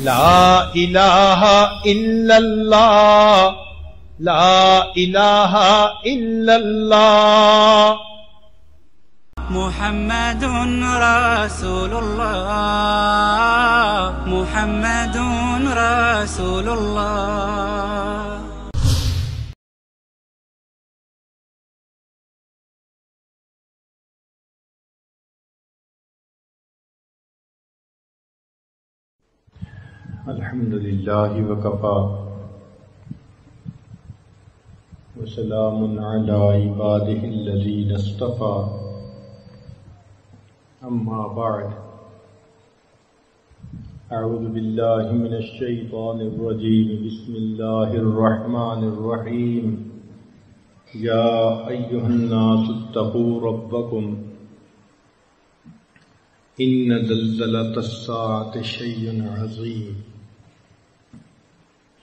لا الہ الا اللہ لا الہ الا اللہ محمد رسول اللہ محمد رسول اللہ الحمد لله وكفى. وسلام على عباده الذين اصطفى. أما بعد. أعوذ بالله من الشيطان الرجيم. بسم الله الرحمن الرحيم. يا أيها الناس اتقوا ربكم. إن زلزلة الساعة شيء عظيم.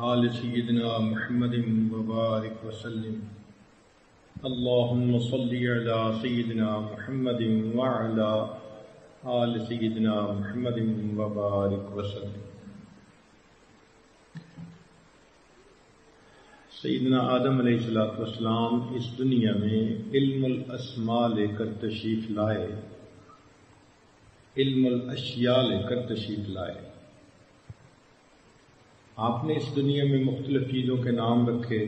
آل سيدنا محمد وبارك وسلم۔ اللهم صل على سيدنا محمد وعلى آل سيدنا محمد وبارك وسلم۔ سیدنا آدم علیہ الصلوۃ والسلام اس دنیا میں علم الاسماء لے کر تشریف لائے۔ علم الاشیاء لے کر تشریف لائے۔ آپ نے اس دنیا میں مختلف چیزوں کے نام رکھے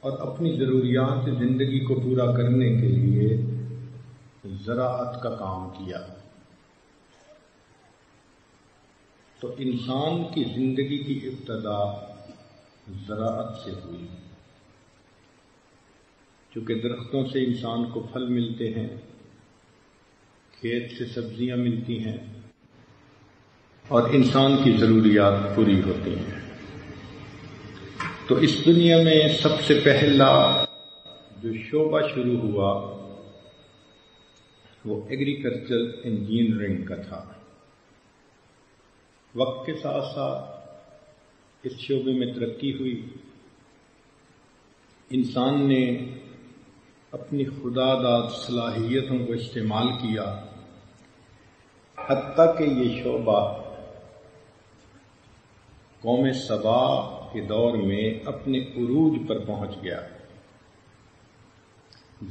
اور اپنی ضروریات زندگی کو پورا کرنے کے لیے زراعت کا کام کیا۔ تو انسان کی زندگی کی ابتدا زراعت سے ہوئی۔ چونکہ درختوں سے انسان کو پھل ملتے ہیں، کھیت سے سبزیاں ملتی ہیں اور انسان کی ضروریات پوری ہوتی ہیں۔ تو اس دنیا میں سب سے پہلا جو شعبہ شروع ہوا، وہ ایگریکلچر انجینئرنگ کا تھا۔ وقت کے ساتھ ساتھ اس شعبے میں ترقی ہوئی۔ انسان نے اپنی خدا داد صلاحیتوں کو استعمال کیا۔ حتیٰ کہ یہ شعبہ قوم سبا کے دور میں اپنے عروج پر پہنچ گیا۔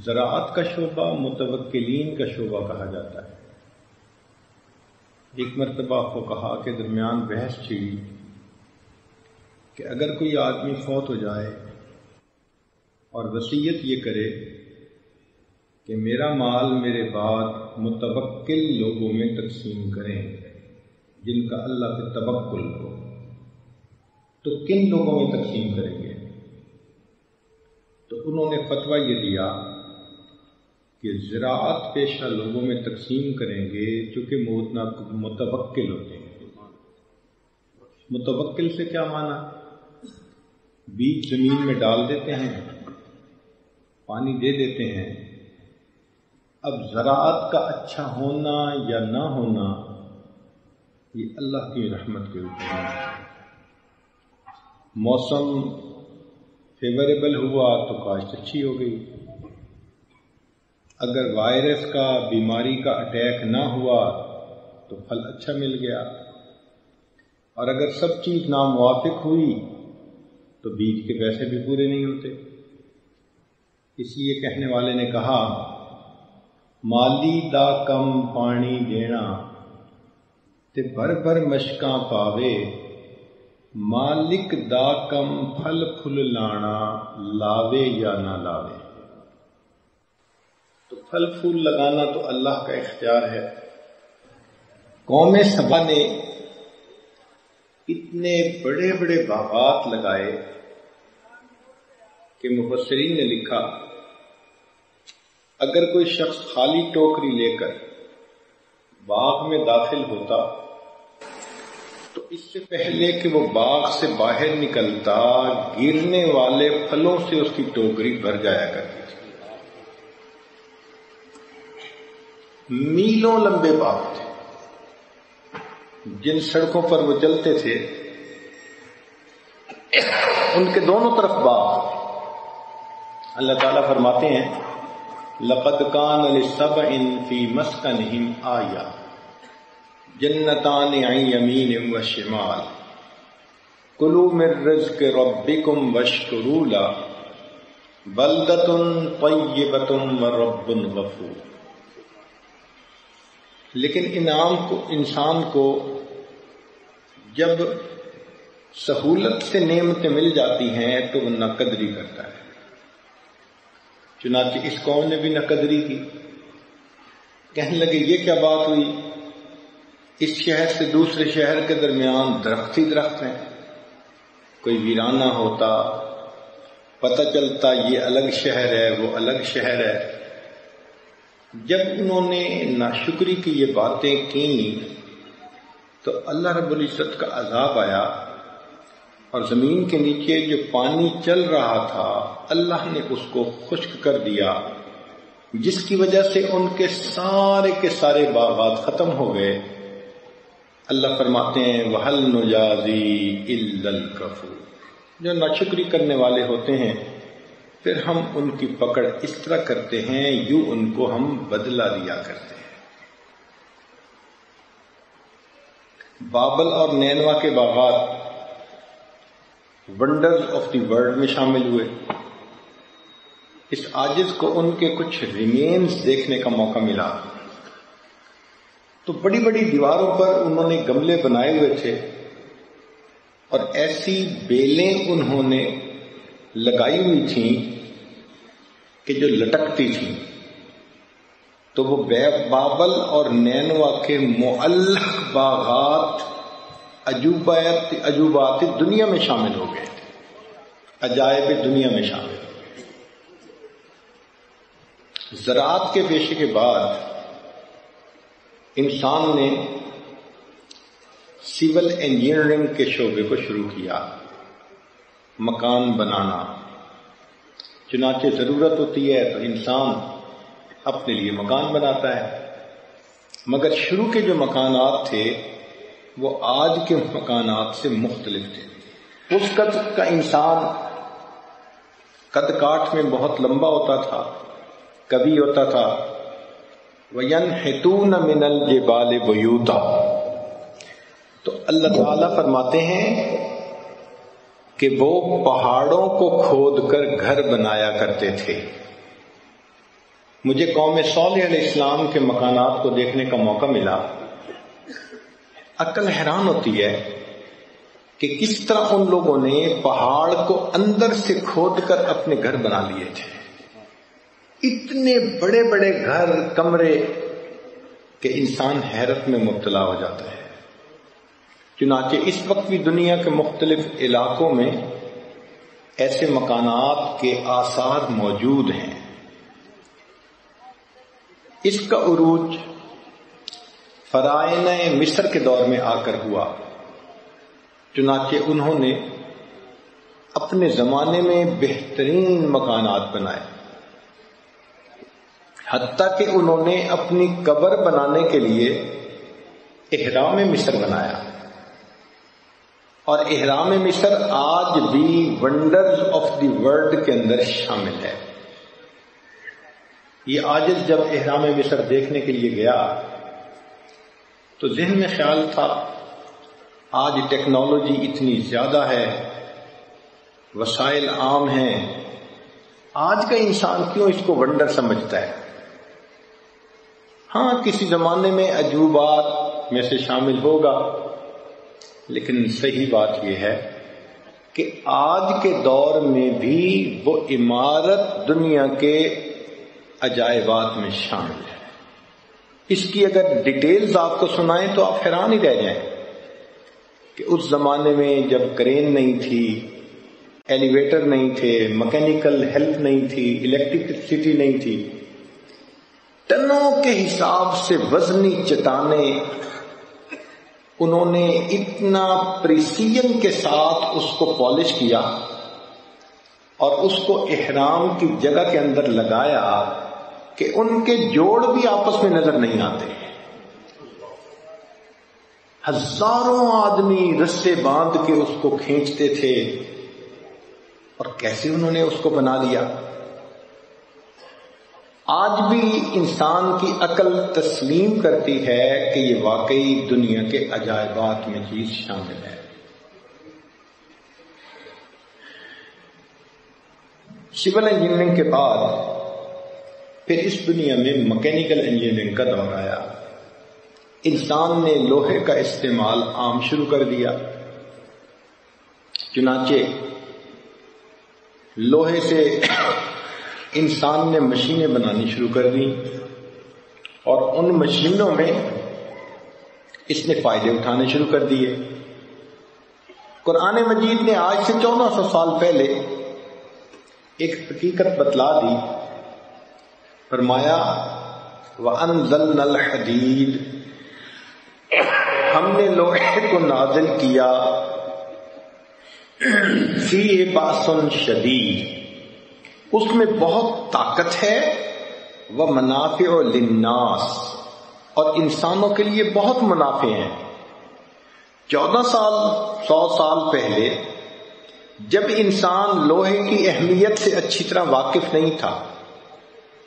زراعت کا شعبہ متوکلین کا شعبہ کہا جاتا ہے۔ ایک مرتبہ کو کہا کہ درمیان بحث چھڑی کہ اگر کوئی آدمی فوت ہو جائے اور وسیعت یہ کرے کہ میرا مال میرے بعد متوکل لوگوں میں تقسیم کریں، جن کا اللہ پہ تبکل ہو۔ تو کن لوگوں میں تقسیم کریں گے؟ تو انہوں نے فتویٰ یہ دیا کہ زراعت پیشہ لوگوں میں تقسیم کریں گے چونکہ متوکل ہوتے ہیں۔ متوکل سے کیا مانا بیج زمین میں ڈال دیتے ہیں، پانی دے دیتے ہیں۔ اب زراعت کا اچھا ہونا یا نہ ہونا، یہ اللہ کی رحمت کے اوپر ہے۔ موسم فیوریبل ہوا تو کاشت اچھی ہو گئی۔ اگر وائرس کا، بیماری کا اٹیک نہ ہوا تو پھل اچھا مل گیا۔ اور اگر سب چیز ناموافق ہوئی تو بیج کے پیسے بھی پورے نہیں ہوتے۔ اس لیے کہنے والے نے کہا، مالی دا کم پانی دینا تے بھر بھر مشکاں پاوے۔ مالک دا کم پھل پھل لانا لاوے یا نہ لاوے تو پھل پھول لگانا تو اللہ کا اختیار ہے قوم سبا نے اتنے بڑے بڑے باغات لگائے کہ مفسرین نے لکھا اگر کوئی شخص خالی ٹوکری لے کر باغ میں داخل ہوتا اس سے پہلے کہ وہ باغ سے باہر نکلتا، گرنے والے پھلوں سے اس کی ٹوکری بھر جایا کرتی تھی۔ میلوں لمبے باغ تھے۔ جن سڑکوں پر وہ چلتے تھے، ان کے دونوں طرف باغ اللہ تعالیٰ فرماتے ہیں، لقد کان لسب ان فی مسکنہم آیا جنتان عن یمین و شمال. کلو من رزق ربکم وشکروا له. بلدۃ طیبۃ و رب غفور. لیکن انعام کو انسان کو جب سہولت سے نعمتیں مل جاتی ہیں تو وہ نہ قدری کرتا ہے۔ چنانچہ اس قوم نے بھی نہ قدری کی۔ کہنے لگے، یہ کیا بات ہوئی؟ اس شہر سے دوسرے شہر کے درمیان درخت ہی درخت ہیں۔ کوئی ویرانہ ہوتا، پتہ چلتا یہ الگ شہر ہے، وہ الگ شہر ہے۔ جب انہوں نے ناشکری کی یہ باتیں کی تو اللہ رب العزت کا عذاب آیا اور زمین کے نیچے جو پانی چل رہا تھا، اللہ نے اس کو خشک کر دیا، جس کی وجہ سے ان کے سارے کے سارے باغات ختم ہو گئے۔ اللہ فرماتے ہیں وحل نجازی الکفور جو ناشکری کرنے والے ہوتے ہیں، پھر ہم ان کی پکڑ اس طرح کرتے ہیں، یوں ان کو ہم بدلہ دیا کرتے ہیں۔ بابل اور نینوا کے باغات ونڈرز آف دی ورلڈ میں شامل ہوئے۔ اس آجز کو ان کے کچھ ریمینز دیکھنے کا موقع ملا۔ تو بڑی بڑی دیواروں پر انہوں نے گملے بنائے ہوئے تھے اور ایسی بیلیں انہوں نے لگائی ہوئی تھیں کہ جو لٹکتی تھیں۔ تو وہ بابل اور نینوا کے معلق باغات عجوبات عجوبات دنیا میں شامل ہو گئے تھے۔ عجائب دنیا میں شامل ہو گئے زراعت کے پیشے کے بعد انسان نے سول انجینئرنگ کے شعبے کو شروع کیا، مکان بنانا۔ چنانچہ ضرورت ہوتی ہے تو انسان اپنے لیے مکان بناتا ہے۔ مگر شروع کے جو مکانات تھے، وہ آج کے مکانات سے مختلف تھے۔ اس قد کا انسان قد کاٹ میں بہت لمبا ہوتا تھا، کبھی ہوتا تھا وین ہتون من الجبال بیوتا تو اللہ تعالی فرماتے ہیں کہ وہ پہاڑوں کو کھود کر گھر بنایا کرتے تھے۔ مجھے قوم صالح علیہ السلام کے مکانات کو دیکھنے کا موقع ملا۔ عقل حیران ہوتی ہے کہ کس طرح ان لوگوں نے پہاڑ کو اندر سے کھود کر اپنے گھر بنا لیے تھے۔ اتنے بڑے بڑے گھر کمرے کہ انسان حیرت میں مبتلا ہو جاتا ہے۔ چنانچہ اس وقت بھی دنیا کے مختلف علاقوں میں ایسے مکانات کے آثار موجود ہیں۔ اس کا عروج فرائن مصر کے دور میں آ کر ہوا۔ چنانچہ انہوں نے اپنے زمانے میں بہترین مکانات بنائے۔ حتیٰ کہ انہوں نے اپنی قبر بنانے کے لیے احرام مصر بنایا۔ اور احرام مصر آج بھی ونڈرز آف دی ورلڈ کے اندر شامل ہے۔ یہ آج جب احرام مصر دیکھنے کے لیے گیا، تو ذہن میں خیال تھا، آج ٹیکنالوجی اتنی زیادہ ہے، وسائل عام ہیں، آج کا انسان کیوں اس کو ونڈر سمجھتا ہے؟ ہاں کسی زمانے میں عجوبات میں سے شامل ہوگا، لیکن صحیح بات یہ ہے کہ آج کے دور میں بھی وہ عمارت دنیا کے عجائبات میں شامل ہے۔ اس کی اگر ڈیٹیلز آپ کو سنائیں تو آپ حیران ہی رہ جائیں کہ اس زمانے میں جب کرین نہیں تھی، ایلیویٹر نہیں تھے، مکینیکل ہیلپ نہیں تھی الیکٹرکسٹی نہیں تھی ٹنوں کے حساب سے وزنی چٹانے انہوں نے اتنا پریسیجن کے ساتھ اس کو پالش کیا اور اس کو احرام کی جگہ کے اندر لگایا کہ ان کے جوڑ بھی آپس میں نظر نہیں آتے۔ ہزاروں آدمی رسے باندھ کے اس کو کھینچتے تھے اور کیسے انہوں نے اس کو بنا لیا؟ آج بھی انسان کی عقل تسلیم کرتی ہے کہ یہ واقعی دنیا کے عجائبات میں چیز شامل ہے۔ سول انجینئرنگ کے بعد پھر اس دنیا میں مکینیکل انجینئرنگ کا دور آیا۔ انسان نے لوہے کا استعمال عام شروع کر دیا۔ چنانچہ لوہے سے انسان نے مشینیں بنانی شروع کر دی اور ان مشینوں میں اس نے فائدے اٹھانے شروع کر دیے۔ قرآن مجید نے آج سے چودہ سو سال پہلے ایک حقیقت بتلا دی۔ فرمایا وہ ان حدید ہم نے لوہے کو نازل کیا۔ فی باسن شدید اس میں بہت طاقت ہے وہ منافع و لناس اور انسانوں کے لیے بہت منافع ہیں۔ چودہ سال، سو سال پہلے، جب انسان لوہے کی اہمیت سے اچھی طرح واقف نہیں تھا،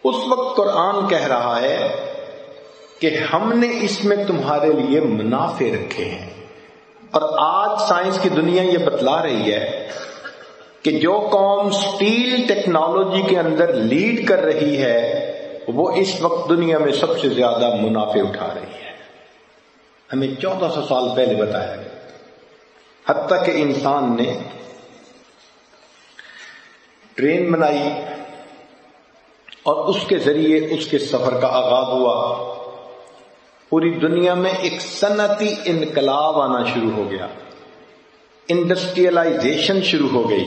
اس وقت قرآن کہہ رہا ہے کہ ہم نے اس میں تمہارے لیے منافع رکھے ہیں۔ اور آج سائنس کی دنیا یہ بتلا رہی ہے کہ جو قوم سٹیل ٹیکنالوجی کے اندر لیڈ کر رہی ہے، وہ اس وقت دنیا میں سب سے زیادہ منافع اٹھا رہی ہے۔ ہمیں چودہ سو سال پہلے بتایا گیا۔ حتیٰ کہ انسان نے ٹرین بنائی اور اس کے ذریعے اس کے سفر کا آغاز ہوا۔ پوری دنیا میں ایک صنعتی انقلاب آنا شروع ہو گیا۔ انڈسٹریلائزیشن شروع ہو گئی۔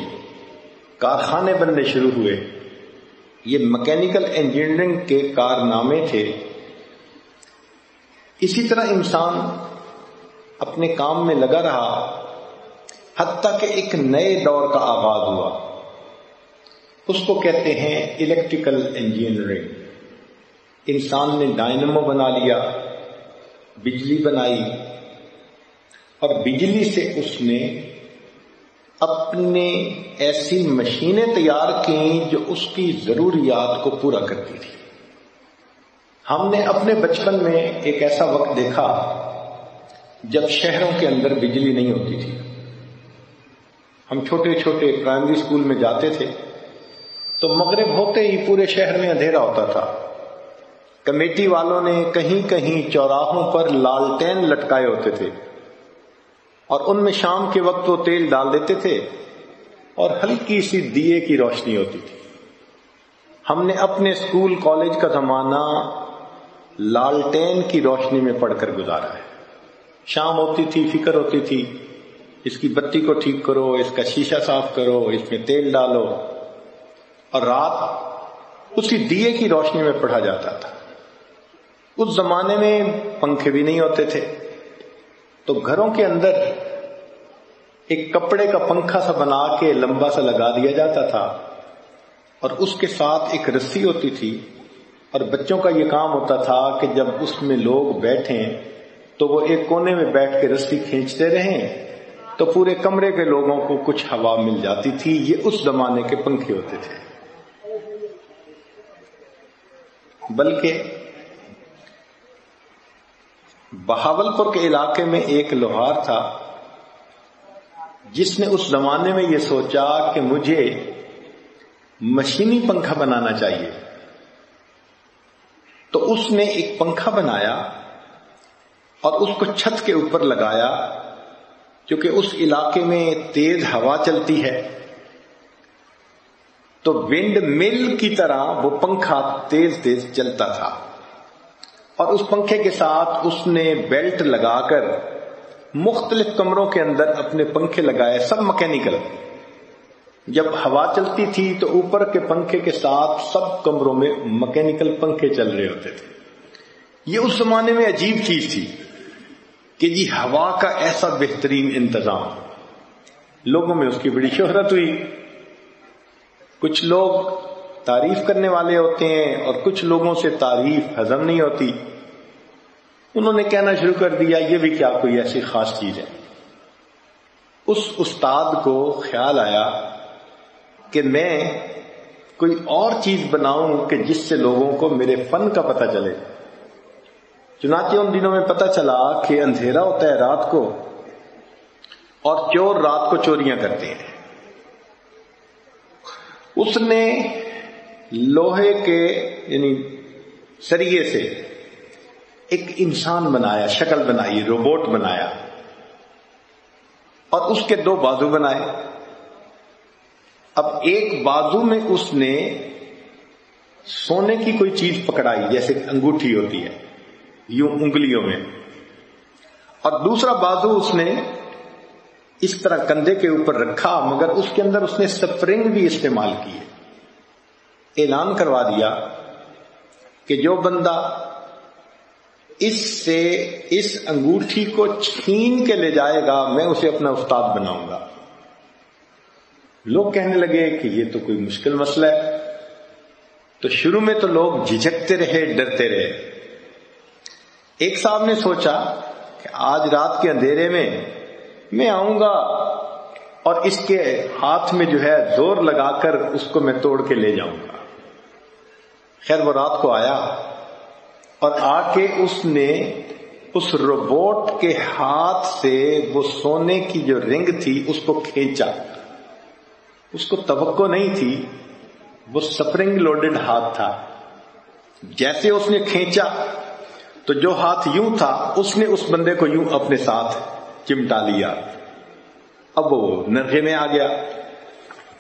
کارخانے بننے شروع ہوئے۔ یہ مکینیکل انجینئرنگ کے کارنامے تھے۔ اسی طرح انسان اپنے کام میں لگا رہا، حتیٰ کہ ایک نئے دور کا آغاز ہوا۔ اس کو کہتے ہیں الیکٹریکل انجینئرنگ انسان نے ڈائنمو بنا لیا، بجلی بنائی اور بجلی سے اس نے اپنے ایسی مشینیں تیار کی جو اس کی ضروریات کو پورا کرتی تھی ہم نے اپنے بچپن میں ایک ایسا وقت دیکھا جب شہروں کے اندر بجلی نہیں ہوتی تھی۔ ہم چھوٹے چھوٹے پرائمری اسکول میں جاتے تھے تو مغرب ہوتے ہی پورے شہر میں اندھیرا ہوتا تھا۔ کمیٹی والوں نے کہیں کہیں چوراہوں پر لالٹین لٹکائے ہوتے تھے۔ اور ان میں شام کے وقت وہ تیل ڈال دیتے تھے اور ہلکی سی دیے کی روشنی ہوتی تھی۔ ہم نے اپنے اسکول کالج کا زمانہ لالٹین کی روشنی میں پڑھ کر گزارا ہے۔ شام ہوتی تھی، فکر ہوتی تھی، اس کی بتی کو ٹھیک کرو، اس کا شیشہ صاف کرو، اس میں تیل ڈالو۔ اور رات اسی دیے کی روشنی میں پڑھا جاتا تھا۔ اس زمانے میں پنکھے بھی نہیں ہوتے تھے۔ تو گھروں کے اندر ایک کپڑے کا پنکھا سا بنا کے لمبا سا لگا دیا جاتا تھا اور اس کے ساتھ ایک رسی ہوتی تھی اور بچوں کا یہ کام ہوتا تھا کہ جب اس میں لوگ بیٹھیں تو وہ ایک کونے میں بیٹھ کے رسی کھینچتے رہیں تو پورے کمرے کے لوگوں کو کچھ ہوا مل جاتی تھی۔ یہ اس زمانے کے پنکھے ہوتے تھے۔ بلکہ بہاول پور کے علاقے میں ایک لوہار تھا۔ جس نے اس زمانے میں یہ سوچا کہ مجھے مشینی پنکھا بنانا چاہیے۔ تو اس نے ایک پنکھا بنایا اور اس کو چھت کے اوپر لگایا، کیونکہ اس علاقے میں تیز ہوا چلتی ہے۔ تو ونڈ مل کی طرح وہ پنکھا تیز تیز چلتا تھا۔ اور اس پنکھے کے ساتھ اس نے بیلٹ لگا کر مختلف کمروں کے اندر اپنے پنکھے لگائے، سب مکینیکل۔ جب ہوا چلتی تھی تو اوپر کے پنکھے کے ساتھ سب کمروں میں مکینکل پنکھے چل رہے ہوتے تھے۔ یہ اس زمانے میں عجیب چیز تھی کہ جی ہوا کا ایسا بہترین انتظام۔ لوگوں میں اس کی بڑی شہرت ہوئی۔ کچھ لوگ تعریف کرنے والے ہوتے ہیں اور کچھ لوگوں سے تعریف ہضم نہیں ہوتی۔ انہوں نے کہنا شروع کر دیا، یہ بھی کیا کوئی ایسی خاص چیز ہے؟ اس استاد کو خیال آیا کہ میں کوئی اور چیز بناؤں کہ جس سے لوگوں کو میرے فن کا پتہ چلے۔ چنانچہ ان دنوں میں پتہ چلا کہ اندھیرا ہوتا ہے رات کو اور چور رات کو چوریاں کرتے ہیں۔ اس نے لوہے کے یعنی سریے سے ایک انسان بنایا، شکل بنائی، روبوٹ بنایا اور اس کے دو بازو بنائے۔ اب ایک بازو میں اس نے سونے کی کوئی چیز پکڑائی، جیسے انگوٹھی ہوتی ہے، یوں انگلیوں میں۔ اور دوسرا بازو اس نے اس طرح کندھے کے اوپر رکھا، مگر اس کے اندر اس نے سپرنگ بھی استعمال کی ہے۔ اعلان کروا دیا کہ جو بندہ اس سے اس انگوٹھی کو چھین کے لے جائے گا، میں اسے اپنا استاد بناؤں گا۔ لوگ کہنے لگے کہ یہ تو کوئی مشکل مسئلہ ہے۔ تو شروع میں تو لوگ جھجکتے رہے، ڈرتے رہے۔ ایک صاحب نے سوچا کہ آج رات کے اندھیرے میں میں آؤں گا اور اس کے ہاتھ میں جو ہے زور لگا کر اس کو میں توڑ کے لے جاؤں گا۔ خیر وہ رات کو آیا اور آ کے اس نے اس روبوٹ کے ہاتھ سے وہ سونے کی جو رنگ تھی اس کو کھینچا۔ اس کو توقع نہیں تھی، وہ سپرنگ لوڈڈ ہاتھ تھا۔ جیسے اس نے کھینچا، تو جو ہاتھ یوں تھا، اس نے اس بندے کو یوں اپنے ساتھ چمٹا لیا۔ اب وہ نرخے میں آ گیا۔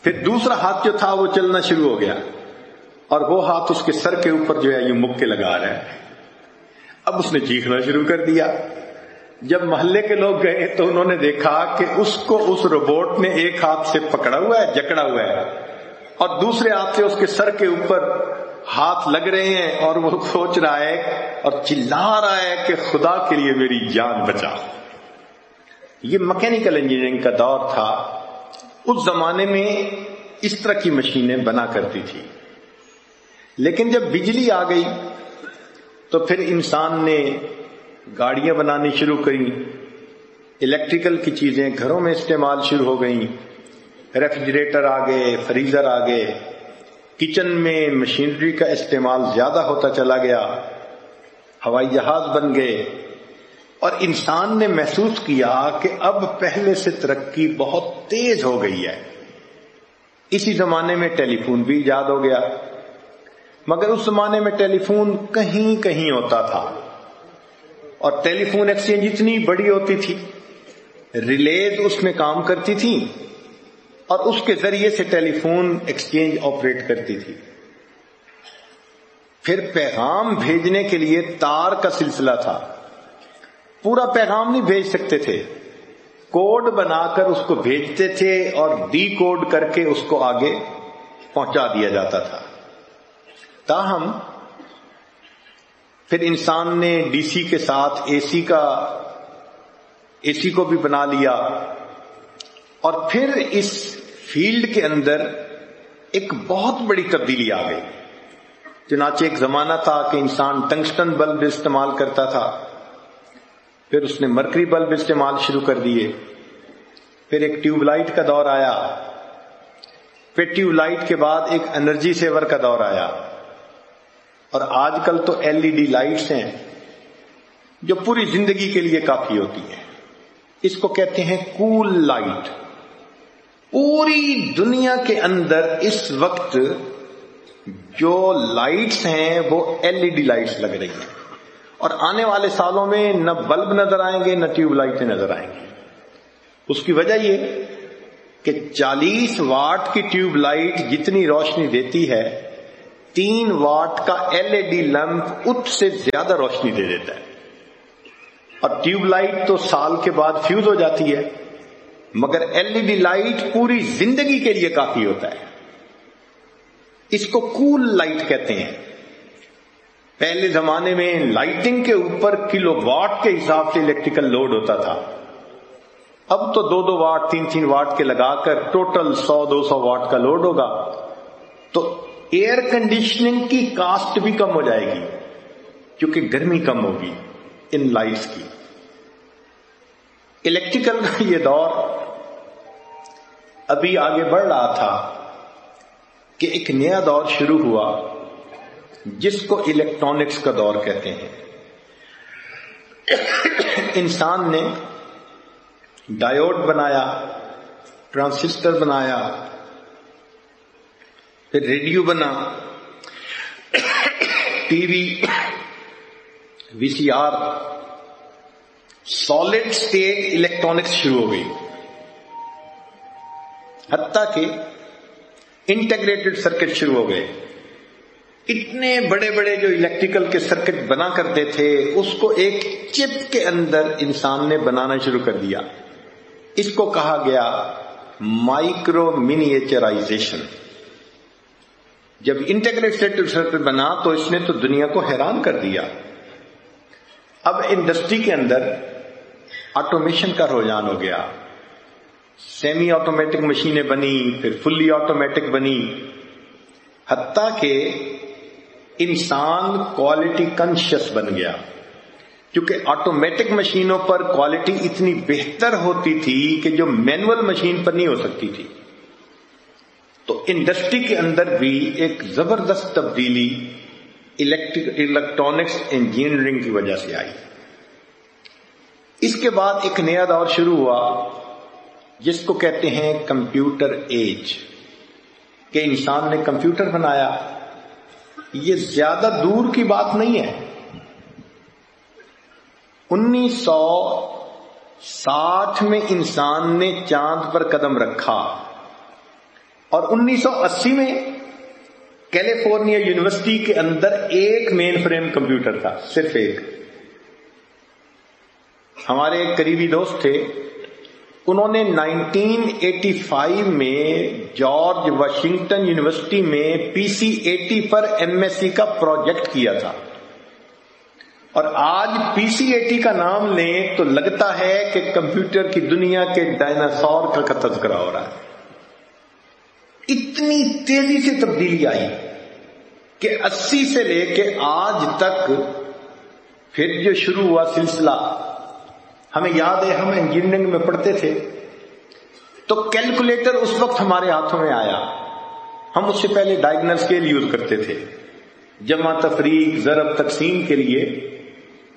پھر دوسرا ہاتھ جو تھا، وہ چلنا شروع ہو گیا۔ اور وہ ہاتھ اس کے سر کے اوپر جو ہے یوں مکے لگا رہا ہے اب اس نے چیخنا شروع کر دیا۔ جب محلے کے لوگ گئے تو انہوں نے دیکھا کہ اس کو اس روبوٹ نے ایک ہاتھ سے پکڑا ہوا ہے، جکڑا ہوا ہے۔ اور دوسرے ہاتھ سے اس کے سر کے اوپر ہاتھ لگ رہے ہیں اور وہ سوچ رہا ہے اور چلا رہا ہے کہ خدا کے لیے میری جان بچا۔ یہ مکینکل انجینئرنگ کا دور تھا۔ اس زمانے میں اس طرح کی مشینیں بنا کرتی تھی لیکن جب بجلی آ گئی تو پھر انسان نے گاڑیاں بنانی شروع کری، الیکٹریکل کی چیزیں گھروں میں استعمال شروع ہو گئیں، ریفریجریٹر آ گئے، فریزر آ گئے، کچن میں مشینری کا استعمال زیادہ ہوتا چلا گیا، ہوائی جہاز بن گئے، اور انسان نے محسوس کیا کہ اب پہلے سے ترقی بہت تیز ہو گئی ہے۔ اسی زمانے میں ٹیلی فون بھی ایجاد ہو گیا۔ مگر اس زمانے میں ٹیلی فون کہیں کہیں ہوتا تھا۔ اور ٹیلی فون ایکسچینج اتنی بڑی ہوتی تھی۔ ریلیز اس میں کام کرتی تھی اور اس کے ذریعے سے ٹیلی فون ایکسچینج آپریٹ کرتی تھی۔ پھر پیغام بھیجنے کے لیے تار کا سلسلہ تھا۔ پورا پیغام نہیں بھیج سکتے تھے۔ کوڈ بنا کر اس کو بھیجتے تھے اور ڈی کوڈ کر کے اس کو آگے پہنچا دیا جاتا تھا۔ تاہم، پھر انسان نے ڈی سی کے ساتھ اے سی کا اے سی کو بھی بنا لیا اور پھر اس فیلڈ کے اندر ایک بہت بڑی تبدیلی آ گئی۔ چنانچہ ایک زمانہ تھا کہ انسان ٹنگسٹن بلب استعمال کرتا تھا، پھر اس نے مرکری بلب استعمال شروع کر دیے۔ پھر ایک ٹیوب لائٹ کا دور آیا۔ پھر ٹیوب لائٹ کے بعد ایک انرجی سیور کا دور آیا۔ اور آج کل تو ایل ای ڈی لائٹس ہیں جو پوری زندگی کے لیے کافی ہوتی ہیں۔ اس کو کہتے ہیں کول لائٹ۔ پوری دنیا کے اندر اس وقت جو لائٹس ہیں وہ ایل ای ڈی لائٹس لگ رہی ہیں۔ اور آنے والے سالوں میں نہ بلب نظر آئیں گے، نہ ٹیوب لائٹیں نظر آئیں گی۔ اس کی وجہ یہ کہ چالیس واٹ کی ٹیوب لائٹ جتنی روشنی دیتی ہے تین واٹ کا ایل ای ڈی لمپ اس سے زیادہ روشنی دے دیتا ہے۔ اور ٹیوب لائٹ تو سال کے بعد فیوز ہو جاتی ہے، مگر ایل ای ڈی لائٹ پوری زندگی کے لیے کافی ہوتا ہے۔ اس کو کول لائٹ کہتے ہیں۔ پہلے زمانے میں لائٹنگ کے اوپر کلو واٹ کے حساب سے الیکٹریکل لوڈ ہوتا تھا۔ اب تو دو دو واٹ، تین تین واٹ کے لگا کر ٹوٹل سو دو سو واٹ کا لوڈ ہوگا۔ تو ایئر کنڈیشننگ کی کاسٹ بھی کم ہو جائے گی، کیونکہ گرمی کم ہوگی، ان لائٹس کی۔ الیکٹریکل کا یہ دور ابھی آگے بڑھ رہا تھا کہ ایک نیا دور شروع ہوا، جس کو الیکٹرانکس کا دور کہتے ہیں۔ انسان نے ڈائیوڈ بنایا، ٹرانسسٹر بنایا پھر ریڈیو بنا، T V V C R, solid state electronics شروع ہو گئی۔ حتیٰ کہ انٹیگریٹڈ سرکٹ شروع ہو گئے۔ اتنے بڑے بڑے جو الیکٹریکل کے سرکٹ بنا کرتے تھے، اس کو ایک چپ کے اندر انسان نے بنانا شروع کر دیا۔ اس کو کہا گیا مائکرو منیچرائزیشن۔ جب انٹیگریٹڈ سرکٹ بنا تو اس نے تو دنیا کو حیران کر دیا۔ اب انڈسٹری کے اندر آٹومیشن کا رجحان ہو گیا۔ سیمی آٹومیٹک مشینیں بنی پھر فلی آٹومیٹک بنی حتیٰ کہ انسان کوالٹی کنشیس بن گیا۔ کیونکہ آٹومیٹک مشینوں پر کوالٹی اتنی بہتر ہوتی تھی کہ جو مینول مشین پر نہیں ہو سکتی تھی۔ تو انڈسٹری کے اندر بھی ایک زبردست تبدیلی الیکٹرک الیکٹرانکس انجینئرنگ کی وجہ سے آئی۔ اس کے بعد ایک نیا دور شروع ہوا، جس کو کہتے ہیں کمپیوٹر ایج، کہ انسان نے کمپیوٹر بنایا۔ یہ زیادہ دور کی بات نہیں ہے۔ انیس سو ساٹھ میں انسان نے چاند پر قدم رکھا۔ اور انیس سو اسی میں کیلیفورنیا یونیورسٹی کے اندر ایک مین فریم کمپیوٹر تھا، صرف ایک۔ ہمارے ایک قریبی دوست تھے، انہوں نے نائنٹین ایٹی فائیو میں جارج واشنگٹن یونیورسٹی میں پی سی ایٹی پر ایم ایس سی کا پروجیکٹ کیا تھا۔ اور آج پی سی ایٹی کا نام لیں تو لگتا ہے کہ کمپیوٹر کی دنیا کے ڈائناسور کا تذکرہ ہو رہا ہے۔ اتنی تیزی سے تبدیلی آئی کہ اسی سے لے کے آج تک پھر جو شروع ہوا سلسلہ۔ ہمیں یاد ہے، ہم انجینئرنگ میں پڑھتے تھے۔ تو کیلکولیٹر اس وقت ہمارے ہاتھوں میں آیا۔ ہم اس سے پہلے ڈائگنل اسکیل یوز کرتے تھے۔ جمع تفریق، ضرب تقسیم کے لیے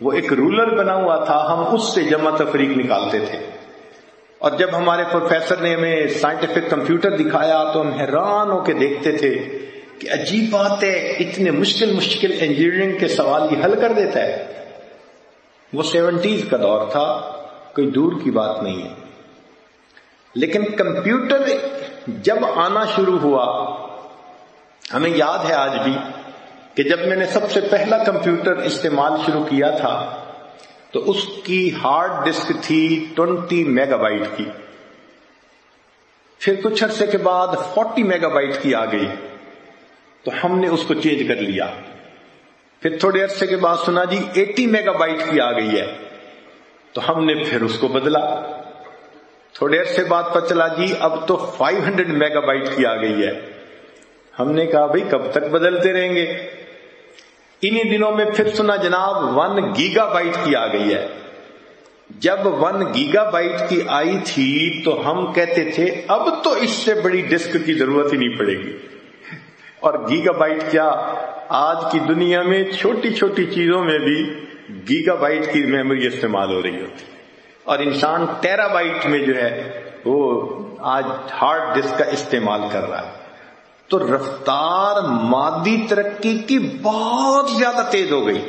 وہ ایک رولر بنا ہوا تھا۔ ہم اس سے جمع تفریق نکالتے تھے۔ اور جب ہمارے پروفیسر نے ہمیں سائنٹیفک کمپیوٹر دکھایا تو ہم حیران ہو کے دیکھتے تھے کہ عجیب بات ہے، اتنے مشکل مشکل انجینئرنگ کے سوال یہ حل کر دیتا ہے۔ وہ سیونٹیز کا دور تھا، کوئی دور کی بات نہیں ہے۔ لیکن کمپیوٹر جب آنا شروع ہوا، ہمیں یاد ہے آج بھی کہ جب میں نے سب سے پہلا کمپیوٹر استعمال شروع کیا تھا تو اس کی ہارڈ ڈسک تھی ٹوینٹی میگا بائٹ کی۔ پھر کچھ عرصے کے بعد فورٹی میگا بائٹ کی آ گئی۔ تو ہم نے اس کو چینج کر لیا۔ پھر تھوڑے عرصے کے بعد سنا جی ایٹی میگا بائٹ کی آ گئی ہے۔ تو ہم نے پھر اس کو بدلا۔ تھوڑے عرصے بعد پتہ چلا جی اب تو فائیو ہنڈریڈ میگا بائٹ کی آ گئی ہے۔ ہم نے کہا بھائی کب تک بدلتے رہیں گے؟ انہی دنوں میں پھر سنا جناب ون گیگا بائٹ کی آ گئی ہے۔ جب ون گیگا بائٹ کی آئی تھی تو ہم کہتے تھے اب تو اس سے بڑی ڈسک کی ضرورت ہی نہیں پڑے گی۔ اور گیگا بائٹ کیا؟ آج کی دنیا میں چھوٹی چھوٹی چیزوں میں بھی گیگا بائٹ کی میموری استعمال ہو رہی ہوتی۔ اور انسان ٹیرا بائٹ میں جو ہے وہ آج ہارڈ ڈسک کا استعمال کر رہا ہے۔ تو رفتار مادی ترقی کی بہت زیادہ تیز ہو گئی۔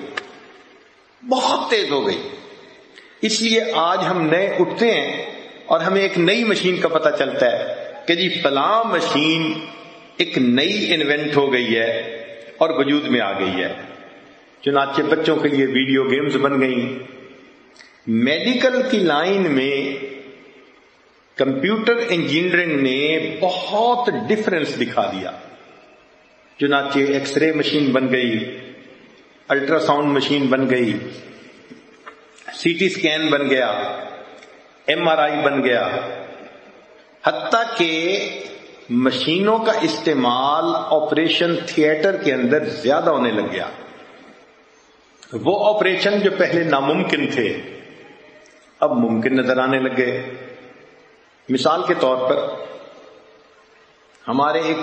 بہت تیز ہو گئی۔ اس لیے آج ہم نئے اٹھتے ہیں اور ہمیں ایک نئی مشین کا پتہ چلتا ہے کہ جی فلاں مشین ایک نئی انوینٹ ہو گئی ہے اور وجود میں آ گئی ہے۔ چنانچہ بچوں کے لیے ویڈیو گیمز بن گئی میڈیکل کی لائن میں کمپیوٹر انجینئرنگ نے بہت ڈفرنس دکھا دیا۔ چنانچہ ایکس رے مشین بن گئی الٹرا ساؤنڈ مشین بن گئی سی ٹی اسکین بن گیا ایم آر آئی بن گیا۔ حتیٰ کہ مشینوں کا استعمال آپریشن تھیٹر کے اندر زیادہ ہونے لگ گیا۔ وہ آپریشن جو پہلے ناممکن تھے، اب ممکن نظر آنے لگ گئے۔ مثال کے طور پر ہمارے ایک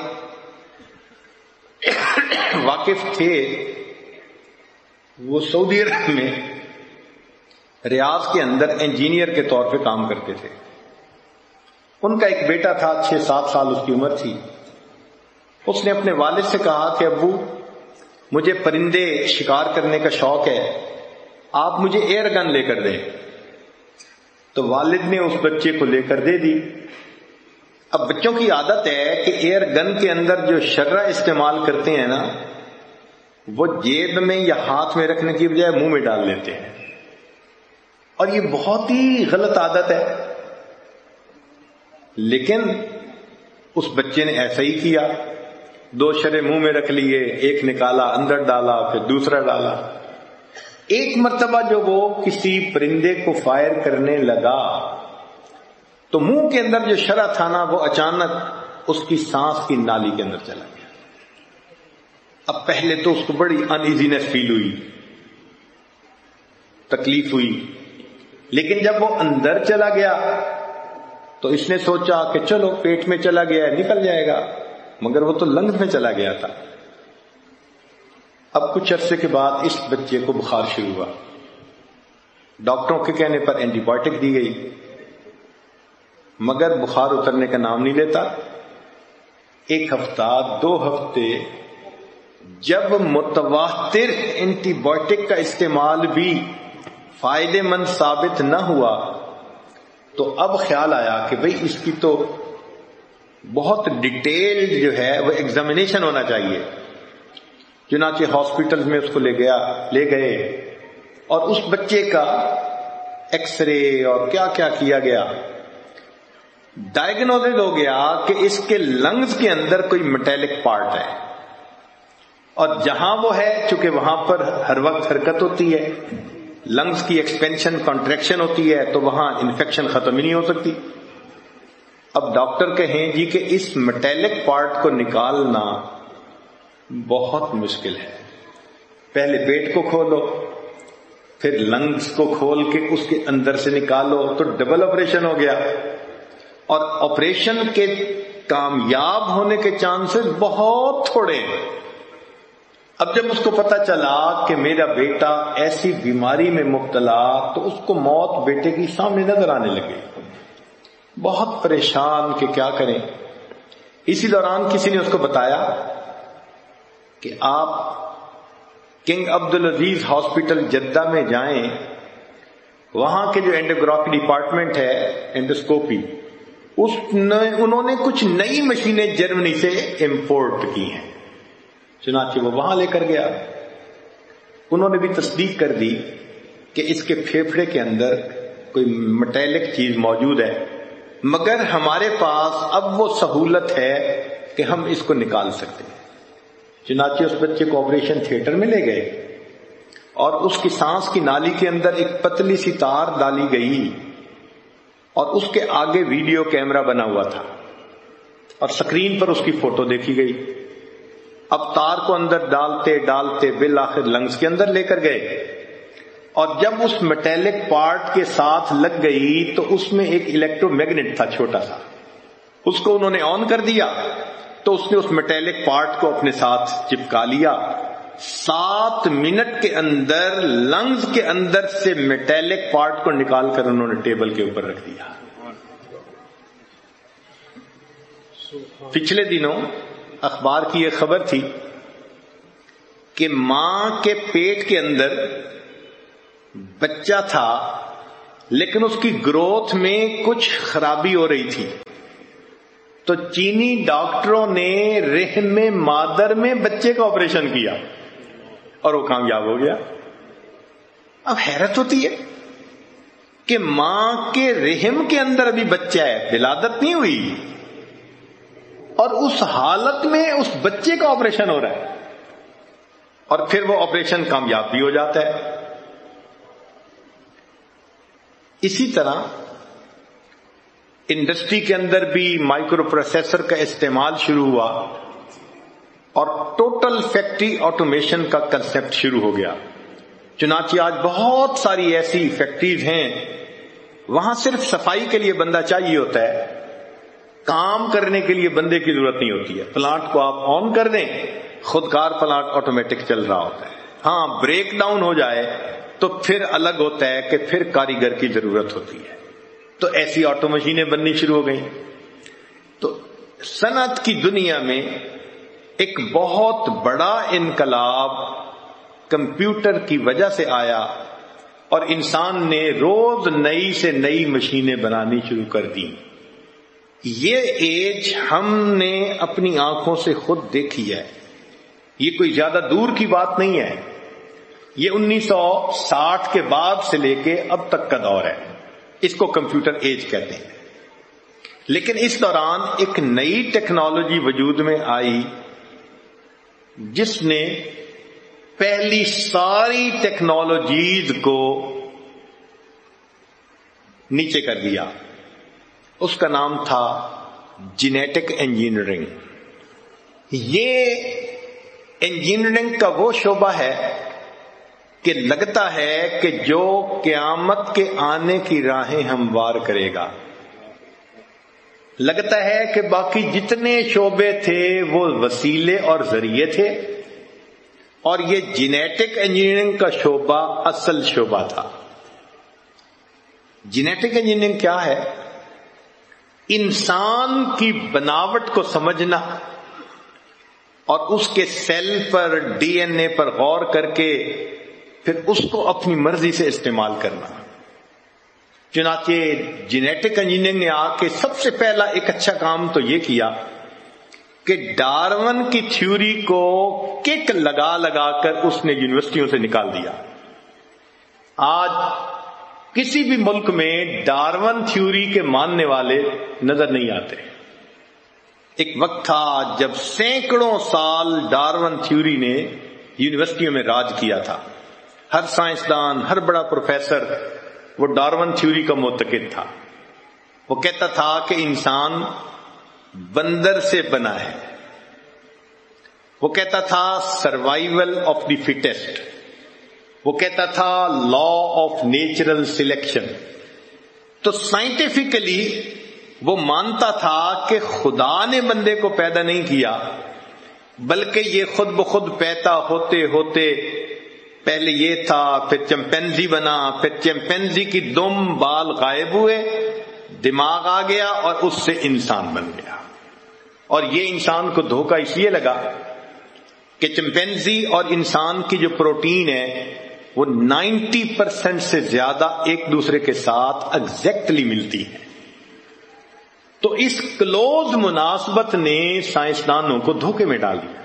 واقف تھے، وہ سعودی عرب میں ریاض کے اندر انجینئر کے طور پہ کام کرتے تھے۔ ان کا ایک بیٹا تھا، چھ سات سال اس کی عمر تھی۔ اس نے اپنے والد سے کہا کہ، ابو، مجھے پرندے شکار کرنے کا شوق ہے، آپ مجھے ایئر گن لے کر دیں۔ تو والد نے اس بچے کو لے کر دے دی۔ اب بچوں کی عادت ہے کہ ایئر گن کے اندر جو شرہ استعمال کرتے ہیں نا، وہ جیب میں یا ہاتھ میں رکھنے کی بجائے منہ میں ڈال لیتے ہیں۔ اور یہ بہت ہی غلط عادت ہے۔ لیکن اس بچے نے ایسا ہی کیا۔ دو شرے منہ میں رکھ لیے، ایک نکالا، اندر ڈالا، پھر دوسرا ڈالا۔ ایک مرتبہ جو وہ کسی پرندے کو فائر کرنے لگا تو منہ کے اندر جو شرح تھا نا، وہ اچانک اس کی سانس کی نالی کے اندر چلا گیا۔ اب پہلے تو اس کو بڑی انیزینس فیل ہوئی، تکلیف ہوئی۔ لیکن جب وہ اندر چلا گیا تو اس نے سوچا کہ چلو پیٹ میں چلا گیا نکل جائے گا۔ مگر وہ تو لنگ میں چلا گیا تھا۔ اب کچھ عرصے کے بعد اس بچے کو بخار شروع ہوا۔ ڈاکٹروں کے کہنے پر اینٹی بایوٹک دی گئی۔ مگر بخار اترنے کا نام نہیں لیتا۔ ایک ہفتہ، دو ہفتے جب متواتر اینٹی بایوٹک کا استعمال بھی فائدے مند ثابت نہ ہوا، تو اب خیال آیا کہ بھئی اس کی تو بہت ڈیٹیلڈ جو ہے وہ ایگزامینیشن ہونا چاہیے۔ چنانچہ ہاسپٹل میں اس کو لے گیا، لے گئے۔ اور اس بچے کا ایکس رے اور کیا کیا کیا گیا۔ ڈائگنوز ہو گیا کہ اس کے لنگز کے اندر کوئی میٹیلک پارٹ ہے۔ اور جہاں وہ ہے، چونکہ وہاں پر ہر وقت حرکت ہوتی ہے لنگز کی ایکسپینشن کانٹریکشن ہوتی ہے، تو وہاں انفیکشن ختم ہی نہیں ہو سکتی۔ اب ڈاکٹر کہیں جی کہ اس میٹیلک پارٹ کو نکالنا بہت مشکل ہے۔ پہلے پیٹ کو کھولو، پھر لنگز کو کھول کے اس کے اندر سے نکالو، تو ڈبل آپریشن ہو گیا۔ اور آپریشن کے کامیاب ہونے کے چانسز بہت تھوڑے ہیں۔ اب جب اس کو پتا چلا کہ میرا بیٹا ایسی بیماری میں مبتلا، تو اس کو موت بیٹے کی سامنے نظر آنے لگے۔ بہت پریشان کہ کیا کریں۔ اسی دوران کسی نے اس کو بتایا کہ آپ کنگ عبد العزیز ہاسپٹل جدہ میں جائیں، وہاں کے جو اینڈوگرافی ڈپارٹمنٹ ہے اینڈوسکوپی اس نے، انہوں نے کچھ نئی مشینیں جرمنی سے امپورٹ کی ہیں۔ چنانچہ وہ وہاں لے کر گیا۔ انہوں نے بھی تصدیق کر دی کہ اس کے پھیپھڑے کے اندر کوئی مٹیلک چیز موجود ہے۔ مگر ہمارے پاس اب وہ سہولت ہے کہ ہم اس کو نکال سکتے ہیں۔ چنانچہ اس بچے کو آپریشن تھیٹر میں لے گئے اور اس کی سانس کی نالی کے اندر ایک پتلی سی تار ڈالی گئی اور اس کے آگے ویڈیو کیمرہ بنا ہوا تھا اور سکرین پر اس کی فوٹو دیکھی گئی۔ اب تار کو اندر ڈالتے ڈالتے بالآخر لنگس کے اندر لے کر گئے۔ اور جب اس میٹیلک پارٹ کے ساتھ لگ گئی تو اس میں ایک الیکٹرو میگنیٹ تھا چھوٹا سا۔ اس کو انہوں نے آن کر دیا۔ تو اس نے اس میٹیلک پارٹ کو اپنے ساتھ چپکا لیا۔ سات منٹ کے اندر، لنگز کے اندر سے میٹیلک پارٹ کو نکال کر انہوں نے ٹیبل کے اوپر رکھ دیا۔ پچھلے دنوں اخبار کی یہ خبر تھی کہ ماں کے پیٹ کے اندر بچہ تھا، لیکن اس کی گروتھ میں کچھ خرابی ہو رہی تھی۔ تو چینی ڈاکٹروں نے رحم مادر میں بچے کا آپریشن کیا اور وہ کامیاب ہو گیا۔ اب حیرت ہوتی ہے کہ ماں کے رحم کے اندر ابھی بچہ ہے ولادت نہیں ہوئی۔ اور اس حالت میں اس بچے کا آپریشن ہو رہا ہے۔ اور پھر وہ آپریشن کامیاب بھی ہو جاتا ہے۔ اسی طرح انڈسٹری کے اندر بھی مائکرو پروسیسر کا استعمال شروع ہوا اور ٹوٹل فیکٹری آٹومیشن کا کنسپٹ شروع ہو گیا۔ چنانچہ آج بہت ساری ایسی فیکٹریز ہیں، وہاں صرف صفائی کے لیے بندہ چاہیے ہوتا ہے، کام کرنے کے لیے بندے کی ضرورت نہیں ہوتی ہے۔ پلانٹ کو آپ آن کر دیں، خود کار پلانٹ آٹومیٹک چل رہا ہوتا ہے۔ ہاں بریک ڈاؤن ہو جائے تو پھر الگ ہوتا ہے کہ پھر کاریگر کی ضرورت ہوتی ہے۔ تو ایسی آٹو مشینیں بننی شروع ہو گئیں۔ تو صنعت کی دنیا میں ایک بہت بڑا انقلاب کمپیوٹر کی وجہ سے آیا اور انسان نے روز نئی سے نئی مشینیں بنانی شروع کر دی۔ یہ ایج ہم نے اپنی آنکھوں سے خود دیکھی ہے۔ یہ کوئی زیادہ دور کی بات نہیں ہے۔ یہ انیس سو ساٹھ کے بعد سے لے کے اب تک کا دور ہے۔ اس کو کمپیوٹر ایج کہتے ہیں۔ لیکن اس دوران ایک نئی ٹیکنالوجی وجود میں آئی، جس نے پہلی ساری ٹیکنالوجیز کو نیچے کر دیا۔ اس کا نام تھا جینیٹک انجینئرنگ۔ یہ انجینئرنگ کا وہ شعبہ ہے کہ لگتا ہے کہ جو قیامت کے آنے کی راہیں ہموار کرے گا۔ لگتا ہے کہ باقی جتنے شعبے تھے وہ وسیلے اور ذریعے تھے اور یہ جینیٹک انجینئرنگ کا شعبہ اصل شعبہ تھا۔ جینیٹک انجینئرنگ کیا ہے؟ انسان کی بناوٹ کو سمجھنا اور اس کے سیل پر ڈی این اے پر غور کر کے پھر اس کو اپنی مرضی سے استعمال کرنا۔ چنانچہ جینیٹک انجینئرنگ نے آ کے سب سے پہلا ایک اچھا کام تو یہ کیا کہ ڈارون کی تھیوری کو کک لگا لگا کر اس نے یونیورسٹیوں سے نکال دیا۔ آج کسی بھی ملک میں ڈارون تھیوری کے ماننے والے نظر نہیں آتے۔ ایک وقت تھا جب سینکڑوں سال ڈارون تھیوری نے یونیورسٹیوں میں راج کیا تھا۔ ہر سائنسدان، ہر بڑا پروفیسر، وہ ڈارون تھیوری کا متقد تھا۔ وہ کہتا تھا کہ انسان بندر سے بنا ہے۔ وہ کہتا تھا سروائیول آف دی فٹیسٹ۔ وہ کہتا تھا لا آف نیچرل سلیکشن۔ تو سائنٹیفکلی وہ مانتا تھا کہ خدا نے بندے کو پیدا نہیں کیا، بلکہ یہ خود بخود پیدا ہوتے ہوتے پہلے یہ تھا، پھر چمپینزی بنا، پھر چمپینزی کی دم بال غائب ہوئے، دماغ آ گیا اور اس سے انسان بن گیا۔ اور یہ انسان کو دھوکا اس لیے لگا کہ چمپینزی اور انسان کی جو پروٹین ہے، وہ نائنٹی پرسینٹ سے زیادہ ایک دوسرے کے ساتھ ایگزیکٹلی ملتی ہے۔ تو اس کلوز مناسبت نے سائنسدانوں کو دھوکے میں ڈال دیا۔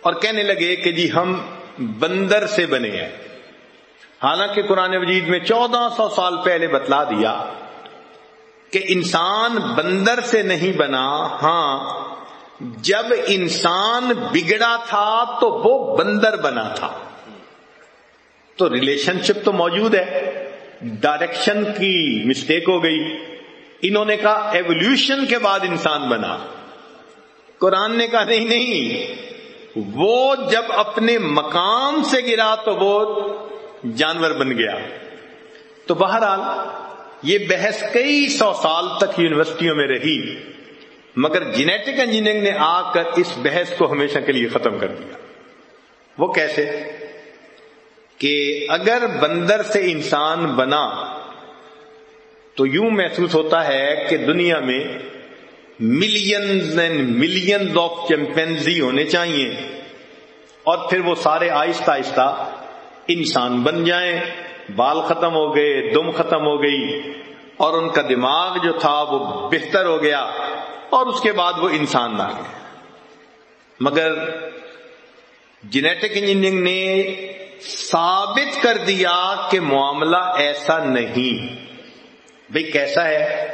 اور کہنے لگے کہ جی ہم بندر سے بنے ہیں۔ حالانکہ قرآن مجید میں چودہ سو سال پہلے بتلا دیا کہ انسان بندر سے نہیں بنا ہاں جب انسان بگڑا تھا تو وہ بندر بنا تھا۔ تو ریلیشن شپ تو موجود ہے۔ ڈائریکشن کی مسٹیک ہو گئی۔ انہوں نے کہا ایولیوشن کے بعد انسان بنا۔ قرآن نے کہا، نہیں نہیں وہ جب اپنے مقام سے گرا تو وہ جانور بن گیا۔ تو بہرحال یہ بحث کئی سو سال تک یونیورسٹیوں میں رہی، مگر جینیٹک انجینئرنگ نے آ کر اس بحث کو ہمیشہ کے لیے ختم کر دیا۔ وہ کیسے؟ کہ اگر بندر سے انسان بنا تو یوں محسوس ہوتا ہے کہ دنیا میں millions and millions of chimpanzee ہونے چاہیے۔ اور پھر وہ سارے آہستہ آہستہ انسان بن جائیں۔ بال ختم ہو گئے، دم ختم ہو گئی۔ اور ان کا دماغ جو تھا وہ بہتر ہو گیا۔ اور اس کے بعد وہ انسان نہ گئے۔ مگر جینیٹک انجینئرنگ نے ثابت کر دیا کہ معاملہ ایسا نہیں۔ بھئی کیسا ہے؟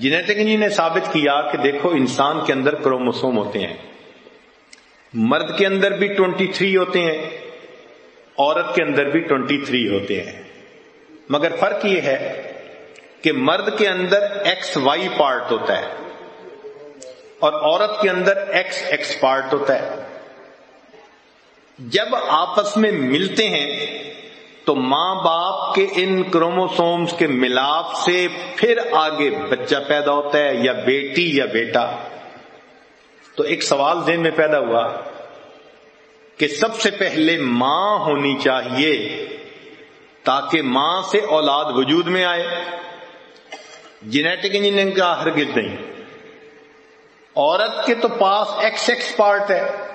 جینیٹک جی نے ثابت کیا کہ دیکھو انسان کے اندر کروموسوم ہوتے ہیں۔ مرد کے اندر بھی ٹوینٹی تھری ہوتے ہیں، عورت کے اندر بھی ٹوینٹی تھری ہوتے ہیں۔ مگر فرق یہ ہے کہ مرد کے اندر ایکس وائی پارٹ ہوتا ہے اور عورت کے اندر ایکس ایکس پارٹ ہوتا ہے۔ جب آپس میں ملتے ہیں تو ماں باپ کے ان کروموسومز کے ملاپ سے پھر آگے بچہ پیدا ہوتا ہے، یا بیٹی یا بیٹا۔ تو ایک سوال ذہن میں پیدا ہوا کہ سب سے پہلے ماں ہونی چاہیے تاکہ ماں سے اولاد وجود میں آئے۔ جینیٹک انجینئرنگ کا ہرگز نہیں۔ عورت کے تو پاس ایکس ایکس پارٹ ہے۔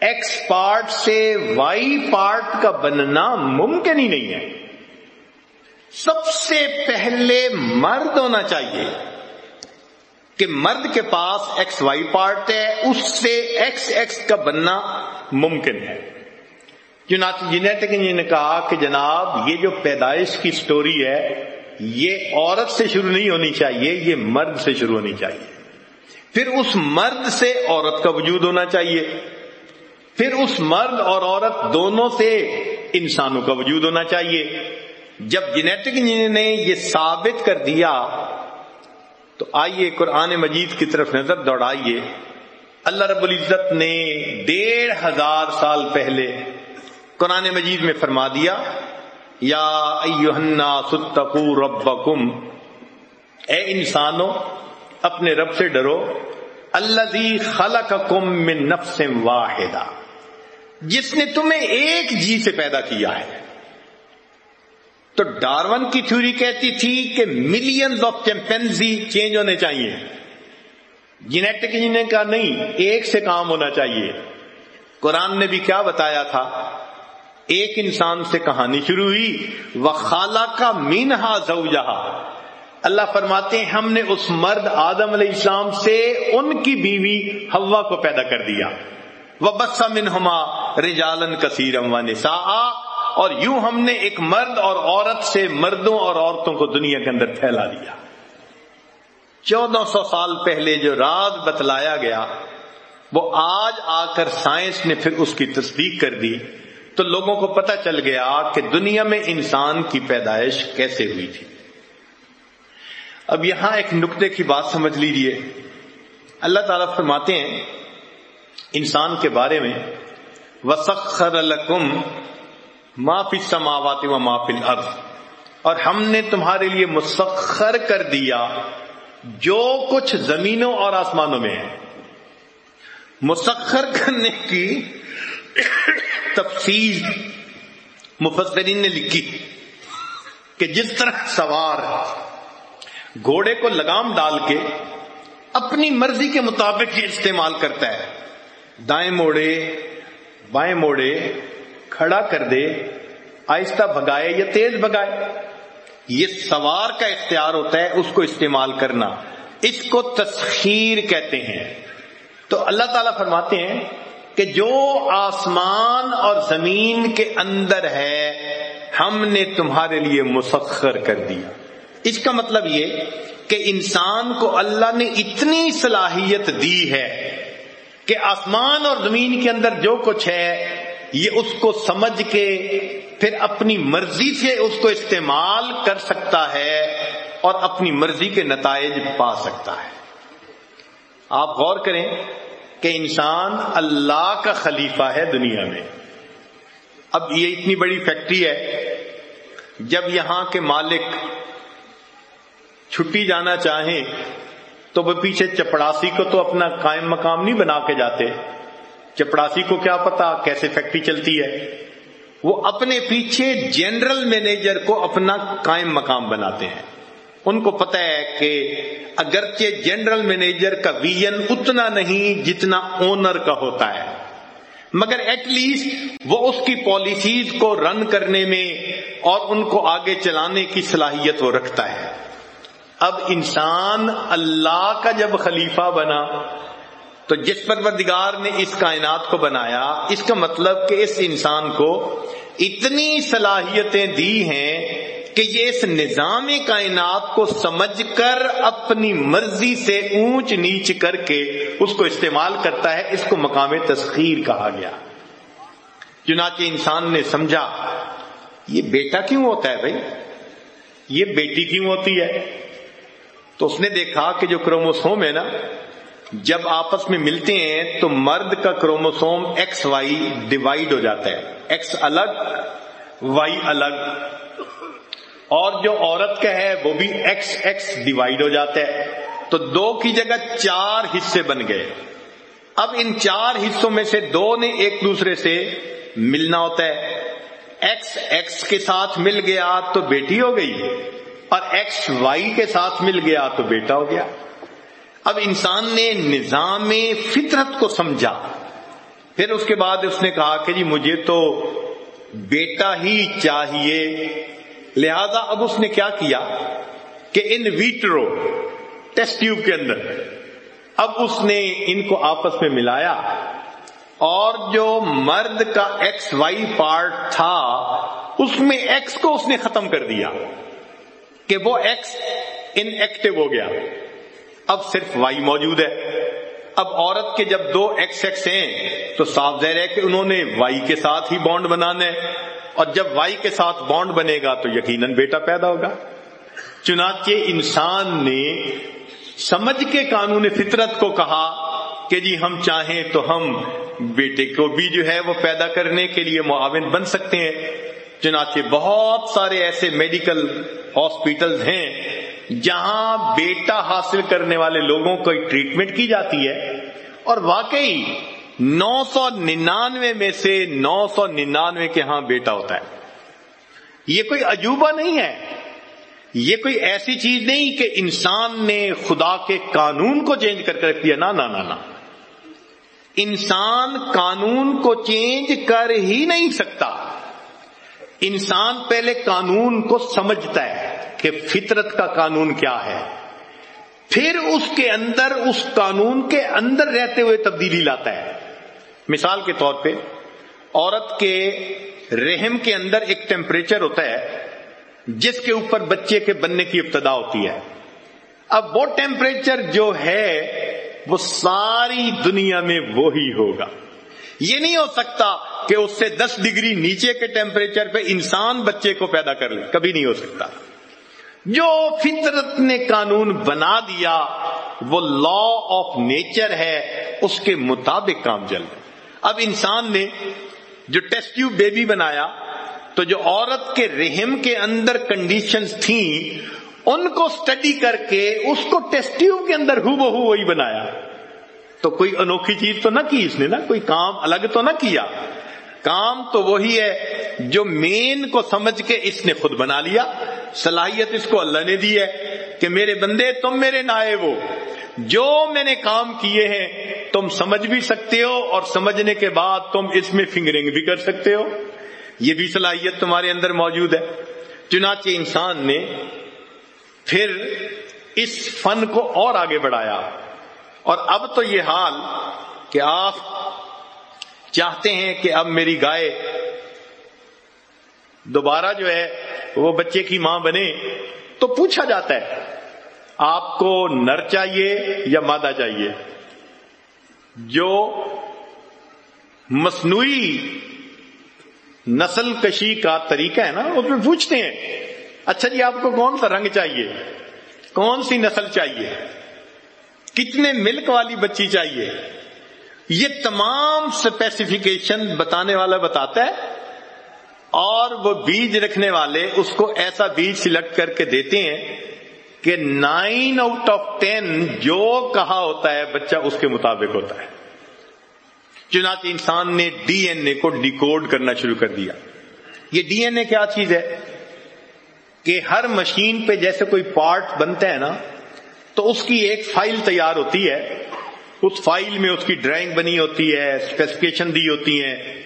ایکس پارٹ سے وائی پارٹ کا بننا ممکن ہی نہیں ہے۔ سب سے پہلے مرد ہونا چاہیے کہ مرد کے پاس ایکس وائی پارٹ ہے، اس سے ایکس ایکس کا بننا ممکن ہے۔ چنانچہ جینیٹک نے کہا کہ جناب، یہ جو پیدائش کی سٹوری ہے، یہ عورت سے شروع نہیں ہونی چاہیے، یہ مرد سے شروع ہونی چاہیے۔ پھر اس مرد سے عورت کا وجود ہونا چاہیے۔ پھر اس مرد اور عورت دونوں سے انسانوں کا وجود ہونا چاہیے۔ جب جینیٹک نے یہ ثابت کر دیا، تو آئیے قرآن مجید کی طرف نظر دوڑائیے۔ اللہ رب العزت نے ڈیڑھ ہزار سال پہلے قرآن مجید میں فرما دیا، یا ستقو ربکم۔ اے انسانوں، اپنے رب سے ڈرو۔ اللہ خلقکم من نفس واحدہ۔ جس نے تمہیں ایک جی سے پیدا کیا ہے۔ تو ڈارون کی تھیوری کہتی تھی کہ ملینز آف چیمپینزی چینج ہونے چاہیے۔ جینیٹک انجینئر کا نہیں، ایک سے کام ہونا چاہیے۔ قرآن نے بھی کیا بتایا تھا، ایک انسان سے کہانی شروع ہوئی وہ خالہ کا مینہا زوجہا اللہ فرماتے ہیں، ہم نے اس مرد آدم علیہ السلام سے ان کی بیوی ہوا کو پیدا کر دیا۔ وہ بسا منہما رجالن کثیرم و نسا اور یوں ہم نے ایک مرد اور عورت سے مردوں اور عورتوں کو دنیا کے اندر پھیلا دیا۔ چودہ سو سال پہلے جو راز بتلایا گیا، وہ آج آ کر سائنس نے پھر اس کی تصدیق کر دی۔ تو لوگوں کو پتہ چل گیا کہ دنیا میں انسان کی پیدائش کیسے ہوئی تھی۔ اب یہاں ایک نقطے کی بات سمجھ لیجیے اللہ تعالیٰ فرماتے ہیں، انسان کے بارے میں وسخر لکم معافی سماوات و معافی الارض اور ہم نے تمہارے لیے مسخر کر دیا جو کچھ زمینوں اور آسمانوں میں ہے۔ مسخر کرنے کی تفصیل مفسرین نے لکھی کہ جس طرح سوار گھوڑے کو لگام ڈال کے اپنی مرضی کے مطابق یہ استعمال کرتا ہے، دائیں موڑے بائیں موڑے کھڑا کر دے، آہستہ بھگائے یا تیز بھگائے۔ یہ سوار کا اختیار ہوتا ہے اس کو استعمال کرنا۔ اس کو تسخیر کہتے ہیں۔ تو اللہ تعالی فرماتے ہیں کہ جو آسمان اور زمین کے اندر ہے، ہم نے تمہارے لیے مسخر کر دیا۔ اس کا مطلب یہ کہ انسان کو اللہ نے اتنی صلاحیت دی ہے کہ آسمان اور زمین کے اندر جو کچھ ہے، یہ اس کو سمجھ کے پھر اپنی مرضی سے اس کو استعمال کر سکتا ہے اور اپنی مرضی کے نتائج پا سکتا ہے۔ آپ غور کریں کہ انسان اللہ کا خلیفہ ہے دنیا میں۔ اب یہ اتنی بڑی فیکٹری ہے، جب یہاں کے مالک چھٹی جانا چاہیں تو وہ پیچھے چپڑاسی کو تو اپنا قائم مقام نہیں بنا کے جاتے۔ چپڑاسی کو کیا پتا کیسے فیکٹری چلتی ہے۔ وہ اپنے پیچھے جنرل مینیجر کو اپنا قائم مقام بناتے ہیں۔ ان کو پتا ہے کہ اگرچہ جنرل مینیجر کا ویژن اتنا نہیں جتنا اونر کا ہوتا ہے، مگر ایٹ لیسٹ وہ اس کی پالیسیز کو رن کرنے میں اور ان کو آگے چلانے کی صلاحیت وہ رکھتا ہے۔ اب انسان اللہ کا جب خلیفہ بنا، تو جس پروردگار نے اس کائنات کو بنایا، اس کا مطلب کہ اس انسان کو اتنی صلاحیتیں دی ہیں کہ یہ اس نظام کائنات کو سمجھ کر اپنی مرضی سے اونچ نیچ کر کے اس کو استعمال کرتا ہے، اس کو مقام تسخیر کہا گیا۔ چنانچہ انسان نے سمجھا، یہ بیٹا کیوں ہوتا ہے بھائی؟ یہ بیٹی کیوں ہوتی ہے؟ تو اس نے دیکھا کہ جو کروموسوم ہے نا، جب آپس میں ملتے ہیں تو مرد کا کروموسوم ایکس وائی ڈیوائڈ ہو جاتا ہے۔ ایکس الگ، وائی الگ۔ اور جو عورت کا ہے، وہ بھی ایکس ایکس ڈیوائڈ ہو جاتا ہے۔ تو دو کی جگہ چار حصے بن گئے۔ اب ان چار حصوں میں سے دو نے ایک دوسرے سے ملنا ہوتا ہے۔ ایکس ایکس کے ساتھ مل گیا تو بیٹی ہو گئی۔ اور ایکس وائی کے ساتھ مل گیا تو بیٹا ہو گیا۔ اب انسان نے نظام فطرت کو سمجھا۔ پھر اس کے بعد اس نے کہا کہ جی مجھے تو بیٹا ہی چاہیے۔ لہذا اب اس نے کیا کیا کہ ان ویٹرو ٹیسٹ ٹیوب کے اندر اب اس نے ان کو آپس میں ملایا۔ اور جو مرد کا ایکس وائی پارٹ تھا، اس میں ایکس کو اس نے ختم کر دیا۔ کہ وہ ایکس ان ایکٹیو ہو گیا۔ اب صرف وائی موجود ہے۔ اب عورت کے جب دو ایکس ایکس ہیں، تو صاف ظاہر ہے کہ انہوں نے وائی کے ساتھ ہی بانڈ بنانا ہے۔ اور جب وائی کے ساتھ بانڈ بنے گا، تو یقیناً بیٹا پیدا ہوگا۔ چنانچہ انسان نے سمجھ کے قانون فطرت کو کہا کہ جی ہم چاہیں تو ہم بیٹے کو بھی جو ہے وہ پیدا کرنے کے لیے معاون بن سکتے ہیں۔ چنانچہ بہت سارے ایسے میڈیکل ہاسپٹل ہیں جہاں بیٹا حاصل کرنے والے لوگوں کو ٹریٹمنٹ کی جاتی ہے اور واقعی نو سو ننانوے میں سے نو سو ننانوے کے ہاں بیٹا ہوتا ہے۔ یہ کوئی عجوبہ نہیں ہے۔ یہ کوئی ایسی چیز نہیں کہ انسان نے خدا کے قانون کو چینج کر کے رکھ دیا نہ نہ۔ انسان قانون کو چینج کر ہی نہیں سکتا۔ انسان پہلے قانون کو سمجھتا ہے کہ فطرت کا قانون کیا ہے۔ پھر اس کے اندر، اس قانون کے اندر رہتے ہوئے تبدیلی لاتا ہے۔ مثال کے طور پہ، عورت کے رحم کے اندر ایک ٹیمپریچر ہوتا ہے، جس کے اوپر بچے کے بننے کی ابتدا ہوتی ہے۔ اب وہ ٹیمپریچر جو ہے، وہ ساری دنیا میں وہی ہوگا۔ یہ نہیں ہو سکتا کہ اس سے دس ڈگری نیچے کے ٹیمپریچر پہ انسان بچے کو پیدا کر لے، کبھی نہیں ہو سکتا۔ جو فطرت نے قانون بنا دیا، وہ لا آف نیچر ہے، اس کے مطابق کام چل رہا اب انسان نے جو ٹیسٹ ٹیوب بیبی بنایا، تو جو عورت کے رحم کے اندر کنڈیشنز تھیں، ان کو اسٹڈی کر کے اس کو ٹیسٹ ٹیوب کے اندر ہو بہو وہی بنایا۔ تو کوئی انوکھی چیز تو نہ کی اس نے نا، کوئی کام الگ تو نہ کیا۔ کام تو وہی ہے جو مین کو سمجھ کے اس نے خود بنا لیا۔ صلاحیت اس کو اللہ نے دی ہے کہ میرے بندے، تم میرے نائے وہ جو میں نے کام کیے ہیں، تم سمجھ بھی سکتے ہو اور سمجھنے کے بعد تم اس میں فنگرنگ بھی کر سکتے ہو۔ یہ بھی صلاحیت تمہارے اندر موجود ہے۔ چنانچہ انسان نے پھر اس فن کو اور آگے بڑھایا۔ اور اب تو یہ حال کہ آپ چاہتے ہیں کہ اب میری گائے دوبارہ جو ہے وہ بچے کی ماں بنے تو پوچھا جاتا ہے، آپ کو نر چاہیے یا مادہ چاہیے؟ جو مصنوعی نسل کشی کا طریقہ ہے نا، اس میں پوچھتے ہیں اچھا جی آپ کو کون سا رنگ چاہیے؟ کون سی نسل چاہیے؟ کتنے ملک والی بچی چاہیے؟ یہ تمام اسپیسیفکیشن بتانے والا بتاتا ہے اور وہ بیج رکھنے والے اس کو ایسا بیج سلیکٹ کر کے دیتے ہیں کہ نائن آؤٹ آف ٹین جو کہا ہوتا ہے بچہ اس کے مطابق ہوتا ہے۔ چنانچہ انسان نے ڈی این اے کو ڈیکوڈ کرنا شروع کر دیا۔ یہ ڈی این اے کیا چیز ہے؟ کہ ہر مشین پہ جیسے کوئی پارٹ بنتا ہے نا، تو اس کی ایک فائل تیار ہوتی ہے۔ اس فائل میں اس کی ڈرائنگ بنی ہوتی ہے اسپیسیفکیشن دی ہوتی ہیں،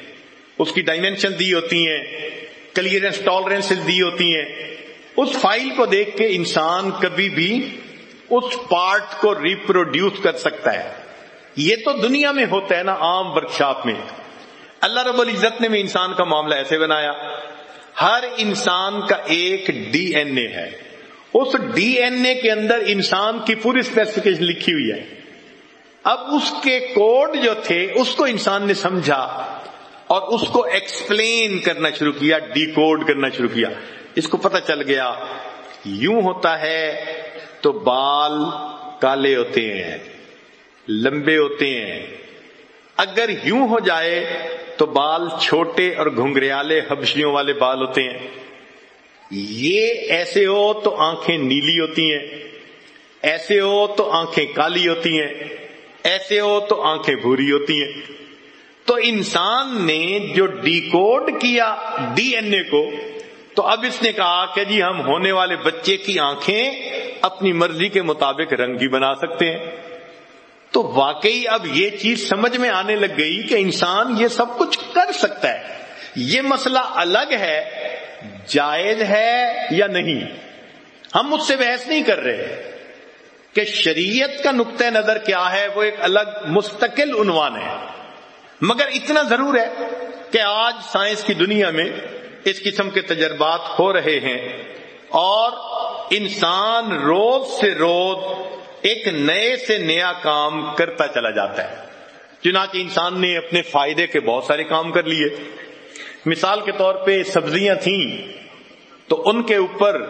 اس کی ڈائمینشن دی ہوتی ہیں کلیئرنس ٹالرنس دی ہوتی ہیں۔ اس فائل کو دیکھ کے انسان کبھی بھی اس پارٹ کو ریپروڈیوس کر سکتا ہے۔ یہ تو دنیا میں ہوتا ہے نا عام ورک شاپ میں۔ اللہ رب العزت نے بھی انسان کا معاملہ ایسے بنایا۔ ہر انسان کا ایک ڈی این اے ہے۔ اس ڈی این اے کے اندر انسان کی پوری اسپیسیفکیشن لکھی ہوئی ہے۔ اب اس کے کوڈ جو تھے، اس کو انسان نے سمجھا اور اس کو ایکسپلین کرنا شروع کیا ڈی کوڈ کرنا شروع کیا۔ اس کو پتہ چل گیا، یوں ہوتا ہے تو بال کالے ہوتے ہیں، لمبے ہوتے ہیں۔ اگر یوں ہو جائے تو بال چھوٹے اور گھنگریالے حبشیوں والے بال ہوتے ہیں۔ یہ ایسے ہو تو آنکھیں نیلی ہوتی ہیں، ایسے ہو تو آنکھیں کالی ہوتی ہیں۔ ایسے ہو تو آنکھیں بھوری ہوتی ہیں۔ تو انسان نے جو ڈی کوڈ کیا ڈی این اے کو، تو اب اس نے کہا کہ جی ہم ہونے والے بچے کی آنکھیں اپنی مرضی کے مطابق رنگی بنا سکتے ہیں۔ تو واقعی اب یہ چیز سمجھ میں آنے لگ گئی کہ انسان یہ سب کچھ کر سکتا ہے۔ یہ مسئلہ الگ ہے، جائز ہے یا نہیں۔ ہم اس سے بحث نہیں کر رہے۔ کہ شریعت کا نقطۂ نظر کیا ہے، وہ ایک الگ مستقل عنوان ہے۔ مگر اتنا ضرور ہے کہ آج سائنس کی دنیا میں اس قسم کے تجربات ہو رہے ہیں اور انسان روز سے روز ایک نئے سے نیا کام کرتا چلا جاتا ہے۔ چنانچہ انسان نے اپنے فائدے کے بہت سارے کام کر لیے۔ مثال کے طور پہ سبزیاں تھیں تو ان کے اوپر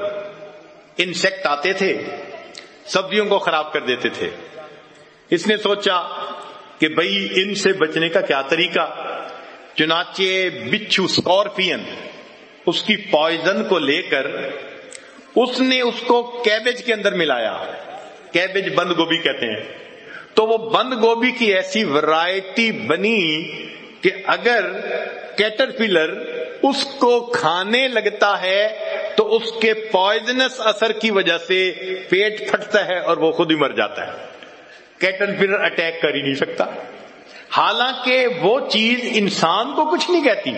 انسیکٹ آتے تھے۔ سبزیوں کو خراب کر دیتے تھے۔ اس نے سوچا کہ بھئی ان سے بچنے کا کیا طریقہ؟ چنانچہ بچھو اسکارپین اس کی پوائزن کو لے کر اس نے اس کو کیبج کے اندر ملایا۔ کیبج بند گوبھی کہتے ہیں۔ تو وہ بند گوبھی کی ایسی ورائٹی بنی کہ اگر کیٹر پلر اس کو کھانے لگتا ہے تو اس کے پوائزنس اثر کی وجہ سے پیٹ پھٹتا ہے اور وہ خود ہی مر جاتا ہے۔ کیٹر پلر اٹیک کر ہی نہیں سکتا۔ حالانکہ وہ چیز انسان کو کچھ نہیں کہتی۔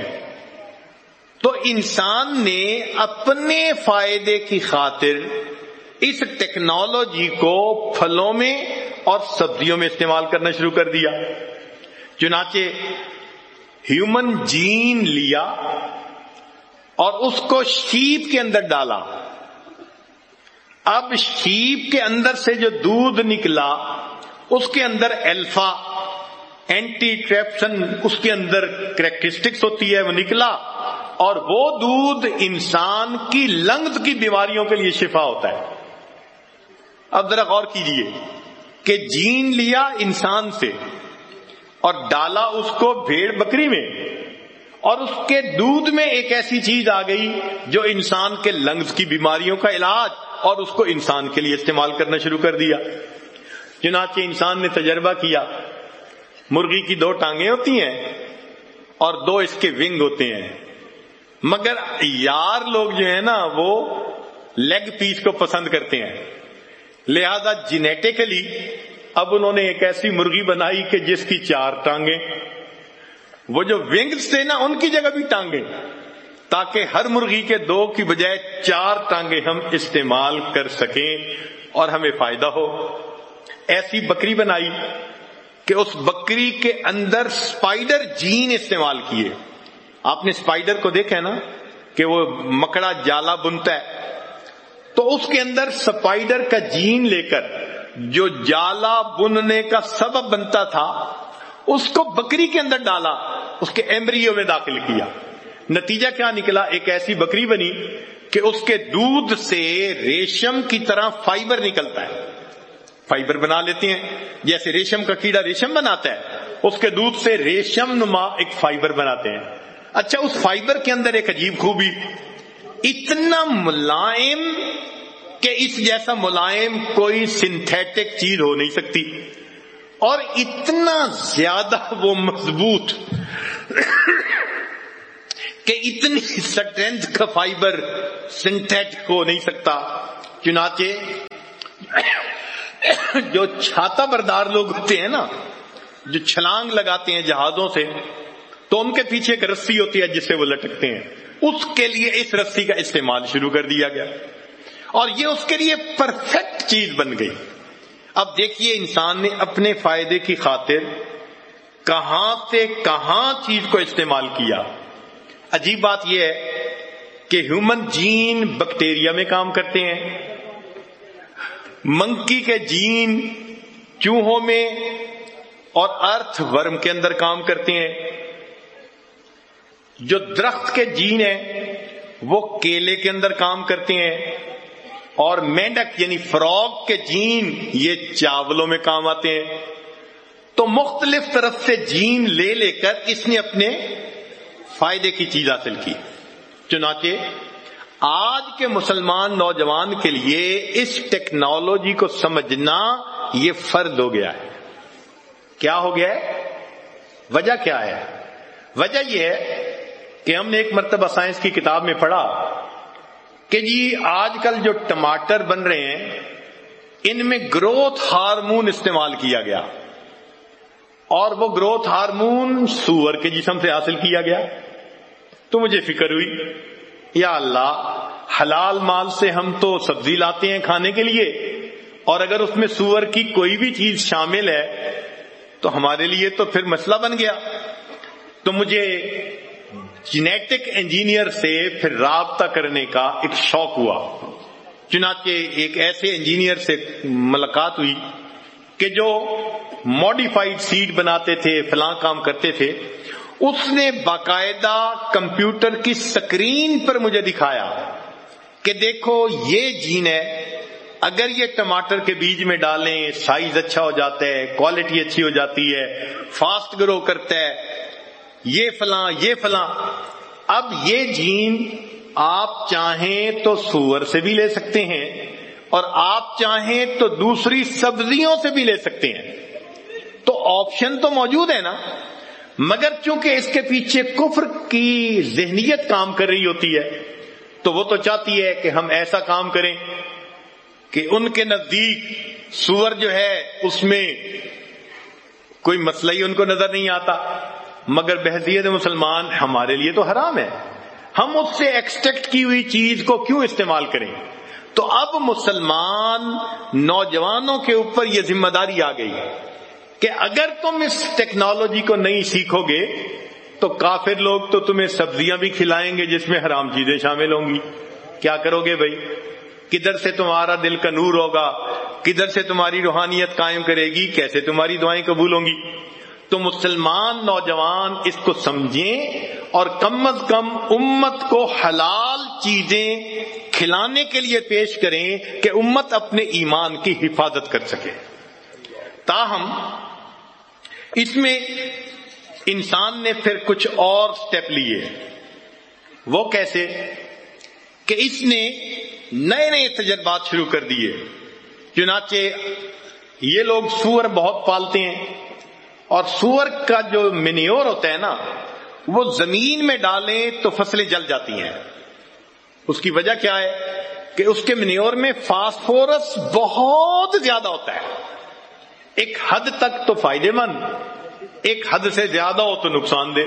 تو انسان نے اپنے فائدے کی خاطر اس ٹیکنالوجی کو پھلوں میں اور سبزیوں میں استعمال کرنا شروع کر دیا۔ چنانچہ ہیومن جین لیا۔ اور اس کو شیپ کے اندر ڈالا۔ اب شیپ کے اندر سے جو دودھ نکلا، اس کے اندر الفا اینٹی ٹریپشن اس کے اندر کریکٹرسٹکس ہوتی ہے، وہ نکلا۔ اور وہ دودھ انسان کی لنگز کی بیماریوں کے لیے شفا ہوتا ہے۔ اب ذرا غور کیجیے کہ جین لیا انسان سے اور ڈالا اس کو بھیڑ بکری میں۔ اور اس کے دودھ میں ایک ایسی چیز آ گئی جو انسان کے لنگز کی بیماریوں کا علاج اور اس کو انسان کے لیے استعمال کرنا شروع کر دیا۔ چنانچہ انسان نے تجربہ کیا، مرغی کی دو ٹانگیں ہوتی ہیں اور دو اس کے ونگ ہوتے ہیں۔ مگر یار لوگ جو ہیں نا، وہ لیگ پیس کو پسند کرتے ہیں۔ لہذا جینیٹیکلی اب انہوں نے ایک ایسی مرغی بنائی کہ جس کی چار ٹانگیں وہ جو ونگز تھے نا ان کی جگہ بھی ٹانگیں، تاکہ ہر مرغی کے دو کی بجائے چار ٹانگیں ہم استعمال کر سکیں اور ہمیں فائدہ ہو۔ ایسی بکری بنائی کہ اس بکری کے اندر سپائڈر جین استعمال کیے۔ آپ نے سپائڈر کو دیکھا نا کہ وہ مکڑا جالا بنتا ہے۔ تو اس کے اندر سپائڈر کا جین لے کر جو جالا بننے کا سبب بنتا تھا، اس کو بکری کے اندر ڈالا۔ اس کے ایمبریو میں داخل کیا۔ نتیجہ کیا نکلا؟ ایک ایسی بکری بنی کہ اس کے دودھ سے ریشم کی طرح فائبر نکلتا ہے۔ فائبر بنا لیتے ہیں۔ جیسے ریشم کا کیڑا ریشم بناتا ہے، اس کے دودھ سے ریشم نما ایک فائبر بناتے ہیں۔ اچھا اس فائبر کے اندر ایک عجیب خوبی۔ اتنا ملائم کہ اس جیسا ملائم کوئی سنتھیٹک چیز ہو نہیں سکتی۔ اور اتنا زیادہ وہ مضبوط کہ اتنی اسٹرینتھ کا فائبر سنتھیٹک ہو نہیں سکتا۔ چنانچہ جو چھاتا بردار لوگ ہوتے ہیں نا، جو چھلانگ لگاتے ہیں جہازوں سے، تو ان کے پیچھے ایک رسی ہوتی ہے جسے وہ لٹکتے ہیں۔ اس کے لیے اس رسی کا استعمال شروع کر دیا گیا۔ اور یہ اس کے لیے پرفیکٹ چیز بن گئی۔ اب دیکھیے انسان نے اپنے فائدے کی خاطر کہاں سے کہاں چیز کو استعمال کیا۔ عجیب بات یہ ہے کہ ہیومن جین بیکٹیریا میں کام کرتے ہیں۔ منکی کے جین چوہوں میں اور ارتھ ورم کے اندر کام کرتے ہیں۔ جو درخت کے جین ہیں، وہ کیلے کے اندر کام کرتے ہیں۔ اور مینڈک یعنی فروغ کے جین یہ چاولوں میں کام آتے ہیں۔ تو مختلف طرف سے جین لے لے کر اس نے اپنے فائدے کی چیز حاصل کی۔ چنانچہ، آج کے مسلمان نوجوان کے لیے اس ٹیکنالوجی کو سمجھنا یہ فرد ہو گیا ہے۔ کیا ہو گیا ہے؟ وجہ کیا ہے؟ وجہ یہ ہے کہ ہم نے ایک مرتبہ سائنس کی کتاب میں پڑھا۔ کہ جی آج کل جو ٹماٹر بن رہے ہیں، ان میں گروتھ ہارمون استعمال کیا گیا۔ اور وہ گروتھ ہارمون سور کے جسم سے حاصل کیا گیا۔ تو مجھے فکر ہوئی، یا اللہ، حلال مال سے ہم تو سبزی لاتے ہیں کھانے کے لیے، اور اگر اس میں سور کی کوئی بھی چیز شامل ہے، تو ہمارے لیے تو پھر مسئلہ بن گیا۔ تو مجھے جینیٹک انجینئر سے پھر رابطہ کرنے کا ایک شوق ہوا۔ چنانچہ ایک ایسے انجینئر سے ملاقات ہوئی کہ جو ماڈیفائڈ سیڈ بناتے تھے، فلاں کام کرتے تھے، اس نے باقاعدہ کمپیوٹر کی سکرین پر مجھے دکھایا کہ دیکھو، یہ جین ہے۔ اگر یہ ٹماٹر کے بیج میں ڈالیں سائز اچھا ہو جاتا ہے کوالٹی اچھی ہو جاتی ہے فاسٹ گرو کرتا ہے یہ فلاں یہ فلاں۔ اب یہ جین آپ چاہیں تو سور سے بھی لے سکتے ہیں اور آپ چاہیں تو دوسری سبزیوں سے بھی لے سکتے ہیں۔ تو آپشن تو موجود ہے نا، مگر چونکہ اس کے پیچھے کفر کی ذہنیت کام کر رہی ہوتی ہے، تو وہ تو چاہتی ہے کہ ہم ایسا کام کریں کہ ان کے نزدیک سور جو ہے، اس میں کوئی مسئلہ ہی ان کو نظر نہیں آتا۔ مگر بحثیت مسلمان ہمارے لیے تو حرام ہے۔ ہم اس سے ایکسٹیکٹ کی ہوئی چیز کو کیوں استعمال کریں؟ تو اب مسلمان نوجوانوں کے اوپر یہ ذمہ داری آ گئی کہ اگر تم اس ٹیکنالوجی کو نہیں سیکھو گے، تو کافر لوگ تو تمہیں سبزیاں بھی کھلائیں گے جس میں حرام چیزیں شامل ہوں گی۔ کیا کرو گے بھائی؟ کدھر سے تمہارا دل کا نور ہوگا؟ کدھر سے تمہاری روحانیت قائم کرے گی؟ کیسے تمہاری دعائیں قبول ہوں گی؟ تو مسلمان نوجوان اس کو سمجھیں اور کم از کم امت کو حلال چیزیں کھلانے کے لیے پیش کریں کہ امت اپنے ایمان کی حفاظت کر سکے۔ تاہم، اس میں انسان نے پھر کچھ اور سٹیپ لیے۔ وہ کیسے؟ کہ اس نے نئے نئے تجربات شروع کر دیے۔ چنانچہ یہ لوگ سور بہت پالتے ہیں۔ اور سور کا جو مینیور ہوتا ہے نا، وہ زمین میں ڈالیں تو فصلیں جل جاتی ہیں۔ اس کی وجہ کیا ہے؟ کہ اس کے مینیور میں فاسفورس بہت زیادہ ہوتا ہے۔ ایک حد تک تو فائدے مند، ایک حد سے زیادہ ہو تو نقصان دہ۔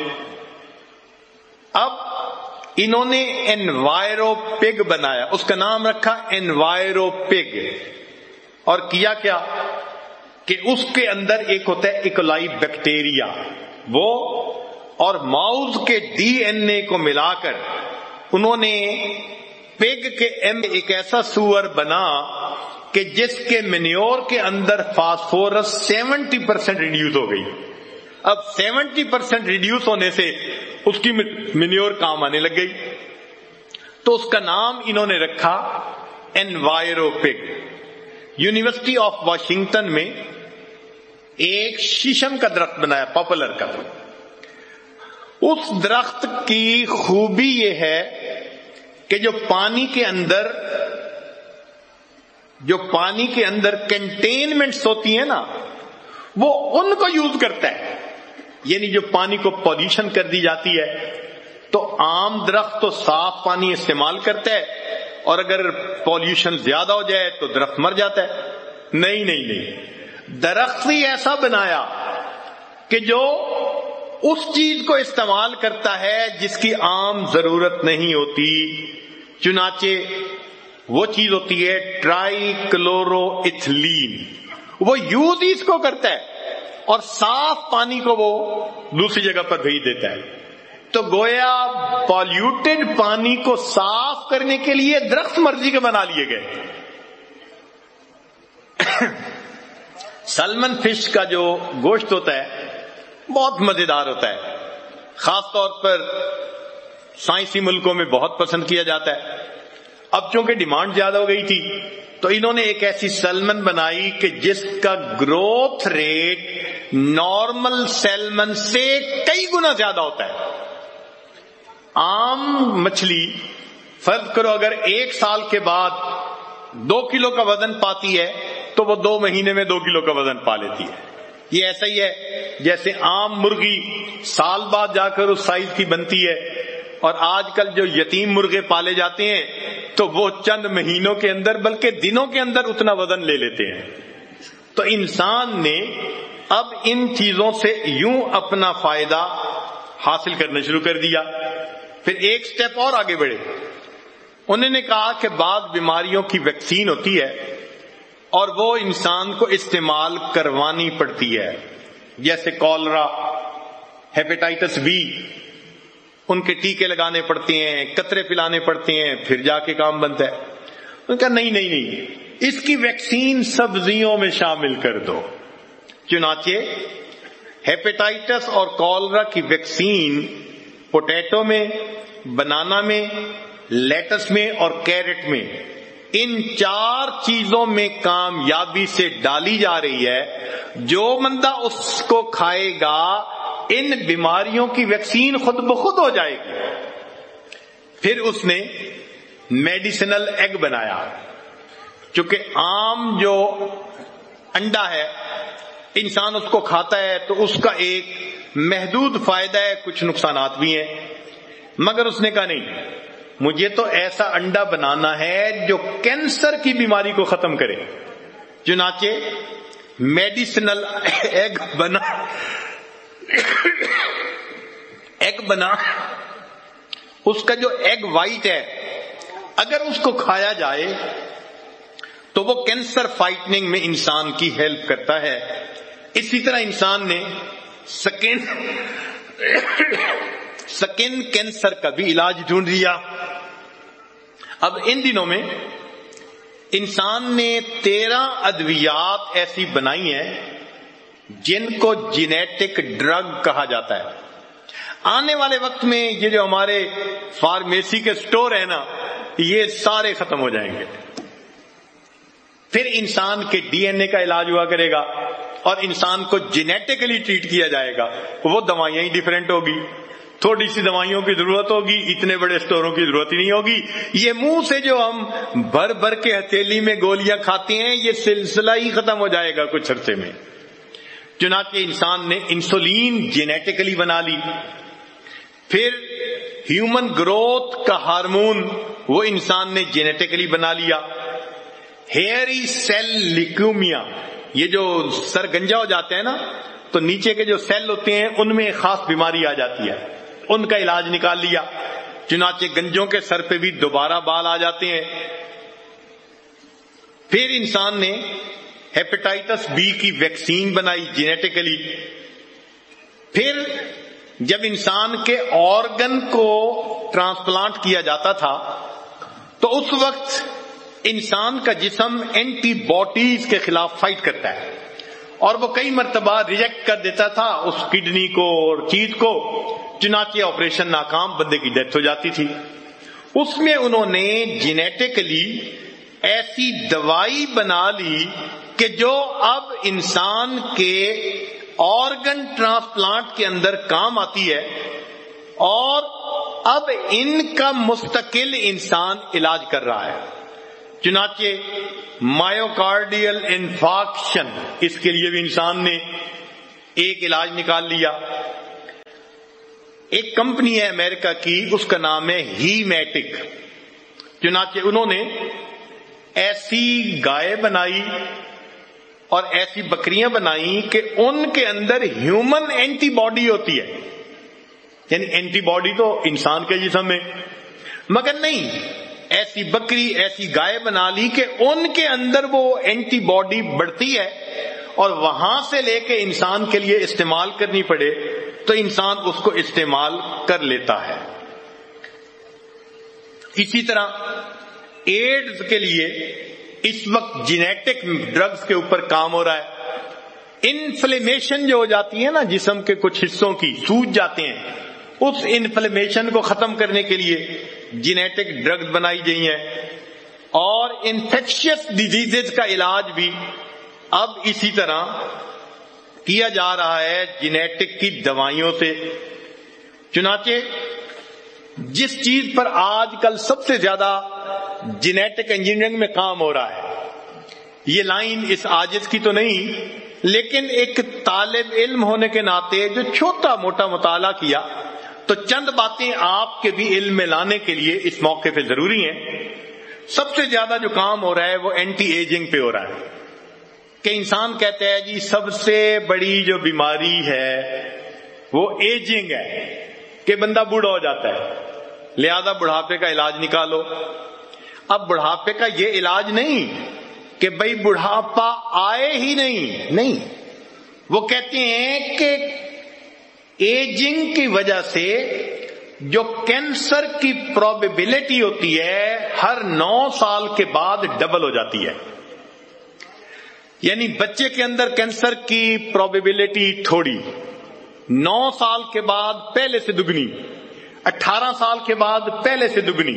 اب انہوں نے انوائرو پگ بنایا، اس کا نام رکھا انوائرو پگ اور کیا کیا؟ کہ اس کے اندر ایک ہوتا ہے اکولائی بیکٹیریا۔ وہ اور ماؤز کے ڈی این اے کو ملا کر انہوں نے پیگ کے ایم ایک ایسا سور بنا کہ جس کے مینیور کے اندر فاسفورس سیونٹی پرسینٹ ریڈیوس ہو گئی۔ اب سیونٹی پرسینٹ ریڈیوس ہونے سے اس کی مینیور کام آنے لگ گئی۔ تو اس کا نام انہوں نے رکھا انوائرو پگ یونیورسٹی آف واشنگٹن میں ایک شیشم کا درخت بنایا پاپولر کا۔ اس درخت کی خوبی یہ ہے کہ جو پانی کے اندر، جو پانی کے اندر کنٹینمنٹس ہوتی ہیں نا، وہ ان کو یوز کرتا ہے۔ یعنی جو پانی کو پالوشن کر دی جاتی ہے، تو عام درخت تو صاف پانی استعمال کرتا ہے۔ اور اگر پالوشن زیادہ ہو جائے تو درخت مر جاتا ہے۔ نہیں نہیں نہیں۔ درخت ہی ایسا بنایا کہ جو اس چیز کو استعمال کرتا ہے جس کی عام ضرورت نہیں ہوتی، چنانچہ وہ چیز ہوتی ہے ٹرائی کلورو اتلین وہ یوز اس کو کرتا ہے اور صاف پانی کو وہ دوسری جگہ پر بھیج دیتا ہے۔ تو گویا پالیوٹیڈ پانی کو صاف کرنے کے لیے درخت مرضی کے بنا لیے گئے۔ سلمن فش کا جو گوشت ہوتا ہے، بہت مزیدار ہوتا ہے۔ خاص طور پر سائنسی ملکوں میں بہت پسند کیا جاتا ہے۔ اب چونکہ ڈیمانڈ زیادہ ہو گئی تھی، تو انہوں نے ایک ایسی سلمن بنائی کہ جس کا گروتھ ریٹ نارمل سیلمن سے کئی گنا زیادہ ہوتا ہے۔ عام مچھلی فرض کرو، اگر ایک سال کے بعد دو کلو کا وزن پاتی ہے تو وہ دو مہینے میں دو کلو کا وزن پا لیتی ہے۔ یہ ایسا ہی ہے جیسے عام مرغی سال بعد جا کر اس سائز کی بنتی ہے اور آج کل جو یتیم مرغے پالے جاتے ہیں تو وہ چند مہینوں کے اندر بلکہ دنوں کے اندر اتنا وزن لے لیتے ہیں۔ تو انسان نے اب ان چیزوں سے یوں اپنا فائدہ حاصل کرنا شروع کر دیا۔ پھر ایک سٹیپ اور آگے بڑھے۔ انہوں نے کہا کہ بعض بیماریوں کی ویکسین ہوتی ہے۔ اور وہ انسان کو استعمال کروانی پڑتی ہے۔ جیسے کالرا ہیپیٹائٹس بی، ان کے ٹیکے لگانے پڑتے ہیں، قطرے پلانے پڑتے ہیں، پھر جا کے کام بنتا ہے۔ ان کا نہیں نہیں نہیں۔ اس کی ویکسین سبزیوں میں شامل کر دو۔ چنانچہ، ہیپیٹائٹس اور کالرا کی ویکسین پوٹیٹو میں، بنانا میں، لیٹس میں اور کیرٹ میں۔ ان چار چیزوں میں کامیابی سے ڈالی جا رہی ہے۔ جو بندہ اس کو کھائے گا، ان بیماریوں کی ویکسین خود بخود ہو جائے گی۔ پھر اس نے میڈیسنل ایگ بنایا۔ چونکہ عام جو انڈا ہے، انسان اس کو کھاتا ہے تو اس کا ایک محدود فائدہ ہے، کچھ نقصانات بھی ہیں۔ مگر اس نے کہا نہیں۔ مجھے تو ایسا انڈا بنانا ہے جو کینسر کی بیماری کو ختم کرے۔ چنانچہ میڈیسنل ایگ بنا۔ ایگ بنا۔ اس کا جو ایگ وائٹ ہے، اگر اس کو کھایا جائے، تو وہ کینسر فائٹنگ میں انسان کی ہیلپ کرتا ہے۔ اسی طرح انسان نے سکن سکن کینسر کا بھی علاج ڈھونڈ لیا۔ اب ان دنوں میں انسان نے تیرہ ادویات ایسی بنائی ہیں جن کو جینیٹک ڈرگ کہا جاتا ہے۔ آنے والے وقت میں یہ جو ہمارے فارمیسی کے سٹور ہیں نا، یہ سارے ختم ہو جائیں گے۔ پھر انسان کے ڈی این اے کا علاج ہوا کرے گا اور انسان کو جینیٹکلی ٹریٹ کیا جائے گا۔ وہ دوائیاں ہی ڈفرینٹ ہوگی۔ تھوڑی سی دوائیوں کی ضرورت ہوگی، اتنے بڑے اسٹوروں کی ضرورت ہی نہیں ہوگی۔ یہ منہ سے جو ہم بھر بھر کے ہتھیلی میں گولیاں کھاتے ہیں، یہ سلسلہ ہی ختم ہو جائے گا کچھ عرصے میں۔ چنانچہ انسان نے انسولین جینیٹکلی بنا لی۔ پھر ہیومن گروتھ کا ہارمون، وہ انسان نے جینیٹکلی بنا لیا۔ ہیئری سیل لیکومیا، یہ جو سر گنجا ہو جاتے ہیں نا، تو نیچے کے جو سیل ہوتے ہیں، ان میں خاص بیماری آ جاتی ہے۔ ان کا علاج نکال لیا۔ چنانچہ گنجوں کے سر پہ بھی دوبارہ بال آ جاتے ہیں۔ پھر انسان نے ہیپیٹائٹس بی کی ویکسین بنائی جینیٹکلی پھر جب انسان کے آرگن کو ٹرانسپلانٹ کیا جاتا تھا، تو اس وقت انسان کا جسم اینٹی باڈیز کے خلاف فائٹ کرتا ہے۔ اور وہ کئی مرتبہ ریجیکٹ کر دیتا تھا اس کڈنی کو اور چیز کو۔ چنانچہ آپریشن ناکام بندے کی ڈیتھ ہو جاتی تھی۔ اس میں انہوں نے جینیٹکلی ایسی دوائی بنا لی کہ جو اب انسان کے آرگن ٹرانسپلانٹ کے اندر کام آتی ہے اور اب ان کا مستقل انسان علاج کر رہا ہے۔ چنانچہ مایوکارڈیل انفاکشن اس کے لیے بھی انسان نے ایک علاج نکال لیا۔ ایک کمپنی ہے امریکہ کی، اس کا نام ہے ہی میٹک چنانچہ انہوں نے ایسی گائے بنائی اور ایسی بکریاں بنائی کہ ان کے اندر ہیومن اینٹی باڈی ہوتی ہے۔ یعنی اینٹی باڈی تو انسان کے جسم میں۔ مگر نہیں، ایسی بکری، ایسی گائے بنا لی کہ ان کے اندر وہ اینٹی باڈی بڑھتی ہے۔ اور وہاں سے لے کے انسان کے لیے استعمال کرنی پڑے تو انسان اس کو استعمال کر لیتا ہے۔ اسی طرح ایڈز کے لیے اس وقت جینیٹک ڈرگز کے اوپر کام ہو رہا ہے۔ انفلیمیشن جو ہو جاتی ہے نا جسم کے کچھ حصوں کی، سوج جاتے ہیں۔ اس انفلیمیشن کو ختم کرنے کے لیے جینیٹک ڈرگز بنائی گئی ہیں۔ اور انفیکشس ڈیزیز کا علاج بھی اب اسی طرح کیا جا رہا ہے جینیٹک کی دوائیوں سے۔ چنانچہ جس چیز پر آج کل سب سے زیادہ جینیٹک انجینئرنگ میں کام ہو رہا ہے، یہ لائن اس آجز کی تو نہیں، لیکن ایک طالب علم ہونے کے ناطے جو چھوٹا موٹا مطالعہ کیا، تو چند باتیں آپ کے بھی علم میں لانے کے لیے اس موقع پہ ضروری ہیں۔ سب سے زیادہ جو کام ہو رہا ہے وہ اینٹی ایجنگ پہ ہو رہا ہے۔ کہ انسان کہتے ہیں جی سب سے بڑی جو بیماری ہے وہ ایجنگ ہے کہ بندہ بوڑھا ہو جاتا ہے۔ لہذا بڑھاپے کا علاج نکالو۔ اب بڑھاپے کا یہ علاج نہیں کہ بھائی بڑھاپا آئے ہی نہیں نہیں۔ وہ کہتے ہیں کہ ایجنگ کی وجہ سے جو کینسر کی پروبیبلٹی ہوتی ہے، ہر نو سال کے بعد ڈبل ہو جاتی ہے۔ یعنی بچے کے اندر کینسر کی پروبیبلٹی تھوڑی۔ نو سال کے بعد پہلے سے دگنی۔ اٹھارہ سال کے بعد پہلے سے دگنی۔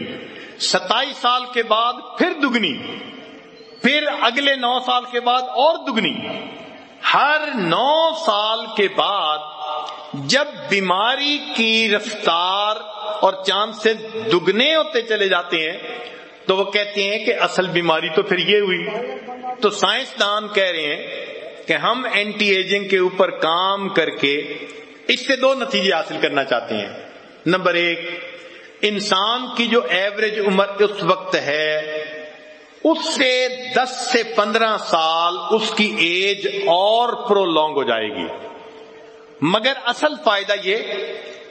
ستائیس سال کے بعد پھر دگنی۔ پھر اگلے نو سال کے بعد اور دگنی۔ ہر نو سال کے بعد جب بیماری کی رفتار اور چاند سے دگنے ہوتے چلے جاتے ہیں تو وہ کہتے ہیں کہ اصل بیماری تو پھر یہ ہوئی۔ تو سائنسدان کہہ رہے ہیں کہ ہم اینٹی ایجنگ کے اوپر کام کر کے اس سے دو نتیجے حاصل کرنا چاہتے ہیں۔ نمبر ایک، انسان کی جو ایوریج عمر اس وقت ہے، اس سے دس سے پندرہ سال اس کی ایج اور پرولونگ ہو جائے گی۔ مگر اصل فائدہ یہ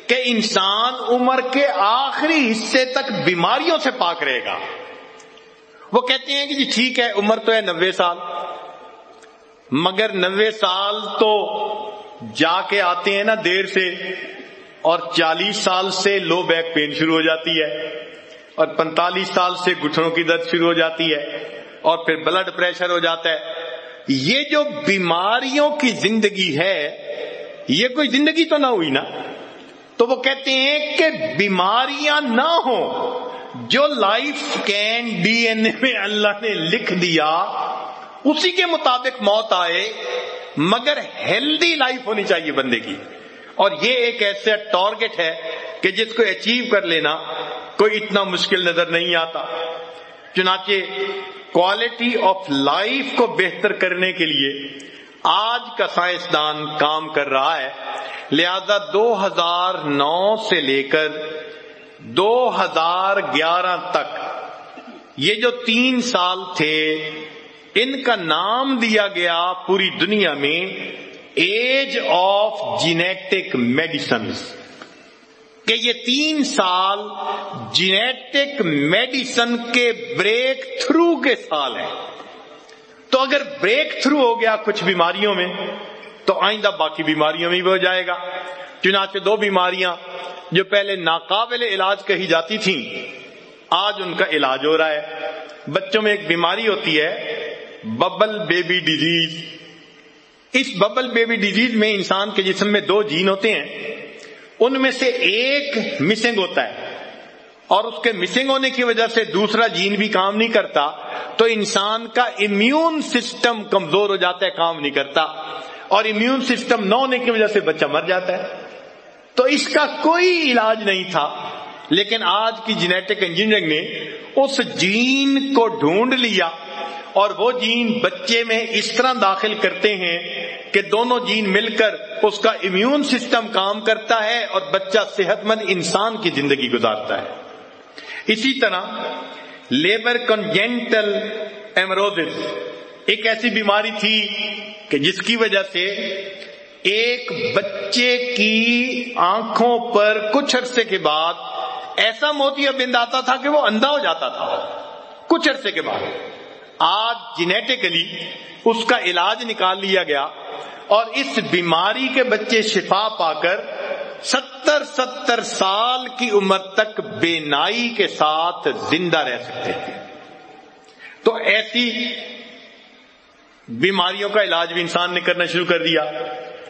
کہ انسان عمر کے آخری حصے تک بیماریوں سے پاک رہے گا۔ وہ کہتے ہیں کہ جی ٹھیک ہے، عمر تو ہے نوے سال۔ مگر نوے سال تو جا کے آتے ہیں نا دیر سے، اور چالیس سال سے لو بیک پین شروع ہو جاتی ہے، اور پینتالیس سال سے گٹھنوں کی درد شروع ہو جاتی ہے، اور پھر بلڈ پریشر ہو جاتا ہے۔ یہ جو بیماریوں کی زندگی ہے، یہ کوئی زندگی تو نہ ہوئی نا۔ تو وہ کہتے ہیں کہ بیماریاں نہ ہوں جو life can D N A میں اللہ نے لکھ دیا، اسی کے مطابق موت آئے، مگر ہیلدی لائف ہونی چاہیے بندے کی۔ اور یہ ایک ایسا ٹارگٹ ہے کہ جس کو اچیو کر لینا کوئی اتنا مشکل نظر نہیں آتا۔ چنانچہ کوالٹی آف لائف کو بہتر کرنے کے لیے آج کا سائنسدان کام کر رہا ہے۔ لہذا دو ہزار نو سے لے کر دو ہزار گیارہ تک۔ یہ جو تین سال تھے، ان کا نام دیا گیا پوری دنیا میں ایج آف جینیٹک میڈیسنز کہ یہ تین سال جینیٹک میڈیسن کے بریک تھرو کے سال ہیں۔ تو اگر بریک تھرو ہو گیا کچھ بیماریوں میں، تو آئندہ باقی بیماریوں میں بھی ہو جائے گا۔ چنانچہ دو بیماریاں جو پہلے ناقابل علاج کہی جاتی تھیں، آج ان کا علاج ہو رہا ہے۔ بچوں میں ایک بیماری ہوتی ہے، ببل بیبی ڈیزیز۔ اس ببل بیبی ڈیزیز میں انسان کے جسم میں دو جین ہوتے ہیں۔ ان میں سے ایک مسنگ ہوتا ہے اور اس کے مسنگ ہونے کی وجہ سے دوسرا جین بھی کام نہیں کرتا، تو انسان کا امیون سسٹم کمزور ہو جاتا ہے، کام نہیں کرتا۔ اور امیون سسٹم نہ ہونے کی وجہ سے بچہ مر جاتا ہے۔ تو اس کا کوئی علاج نہیں تھا۔ لیکن آج کی جینیٹک انجینئرنگ نے اس جین کو ڈھونڈ لیا اور وہ جین بچے میں اس طرح داخل کرتے ہیں کہ دونوں جین مل کر اس کا امیون سسٹم کام کرتا ہے اور بچہ صحت مند انسان کی زندگی گزارتا ہے۔ اسی طرح لیبر کنجینٹل ایمروز ایک ایسی بیماری تھی کہ جس کی وجہ سے ایک بچے کی آنکھوں پر کچھ عرصے کے بعد ایسا موتیا بند آتا تھا کہ وہ اندھا ہو جاتا تھا۔ کچھ عرصے کے بعد۔ آج جینیٹیکلی اس کا علاج نکال لیا گیا اور اس بیماری کے بچے شفا پا کر ستر ستر سال کی عمر تک بے نائی کے ساتھ زندہ رہ سکتے ہیں۔ تو ایسی بیماریوں کا علاج بھی انسان نے کرنا شروع کر دیا۔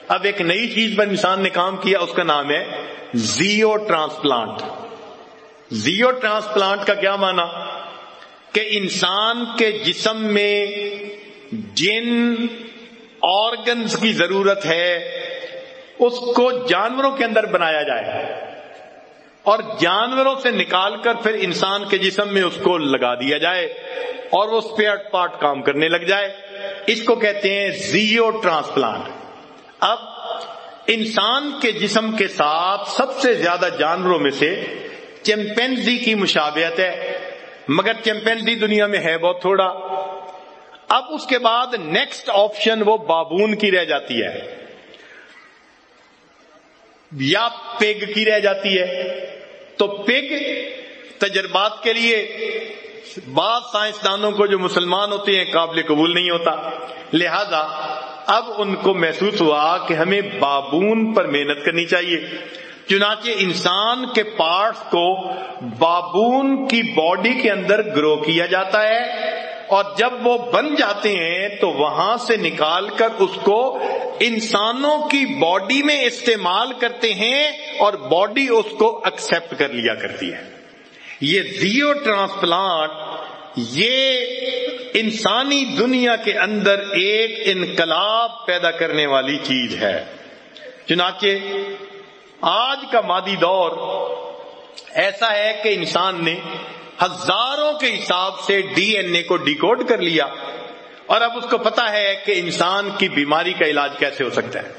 اب ایک نئی چیز پر انسان نے کام کیا، اس کا نام ہے زیو ٹرانسپلانٹ۔ زیو ٹرانسپلانٹ کا کیا مانا کہ انسان کے جسم میں جن آرگنز کی ضرورت ہے، اس کو جانوروں کے اندر بنایا جائے۔ اور جانوروں سے نکال کر پھر انسان کے جسم میں اس کو لگا دیا جائے اور وہ اسپیئر پارٹ کام کرنے لگ جائے۔ اس کو کہتے ہیں زیو ٹرانسپلانٹ۔ اب انسان کے جسم کے ساتھ سب سے زیادہ جانوروں میں سے چمپینزی کی مشابہت ہے، مگر چمپینزی دنیا میں ہے بہت تھوڑا۔ اب اس کے بعد نیکسٹ آپشن وہ بابون کی رہ جاتی ہے۔ یا پیگ کی رہ جاتی ہے۔ تو پیگ تجربات کے لیے بعض سائنسدانوں کو جو مسلمان ہوتے ہیں قابل قبول نہیں ہوتا۔ لہذا اب ان کو محسوس ہوا کہ ہمیں بابون پر محنت کرنی چاہیے۔ چنانچہ انسان کے پارٹس کو بابون کی باڈی کے اندر گرو کیا جاتا ہے اور جب وہ بن جاتے ہیں تو وہاں سے نکال کر اس کو انسانوں کی باڈی میں استعمال کرتے ہیں اور باڈی اس کو ایکسپٹ کر لیا کرتی ہے۔ یہ زیو ٹرانسپلانٹ یہ انسانی دنیا کے اندر ایک انقلاب پیدا کرنے والی چیز ہے۔ چنانچہ آج کا مادی دور ایسا ہے کہ انسان نے ہزاروں کے حساب سے ڈی این اے کو ڈیکوڈ کر لیا اور اب اس کو پتا ہے کہ انسان کی بیماری کا علاج کیسے ہو سکتا ہے۔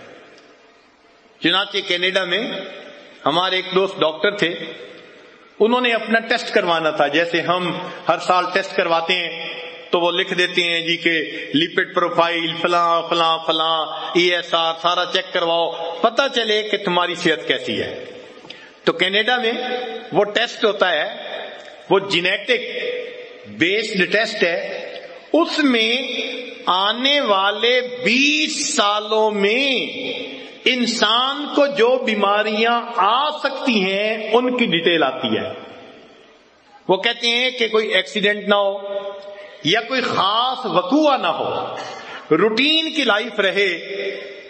چنانچہ کینیڈا میں ہمارے ایک دوست ڈاکٹر تھے۔ انہوں نے اپنا ٹیسٹ کروانا تھا۔ جیسے ہم ہر سال ٹیسٹ کرواتے ہیں تو وہ لکھ دیتے ہیں جی کہ لپڈ پروفائل فلاں فلاں فلاں ای ایس آر سارا چیک کرواؤ۔ پتا چلے کہ تمہاری صحت کیسی ہے۔ تو کینیڈا میں وہ ٹیسٹ ہوتا ہے، وہ جینیٹک بیسڈ ٹیسٹ ہے۔ اس میں آنے والے بیس سالوں میں انسان کو جو بیماریاں آ سکتی ہیں، ان کی ڈیٹیل آتی ہے۔ وہ کہتے ہیں کہ کوئی ایکسیڈنٹ نہ ہو یا کوئی خاص وقوع نہ ہو۔ روٹین کی لائف رہے،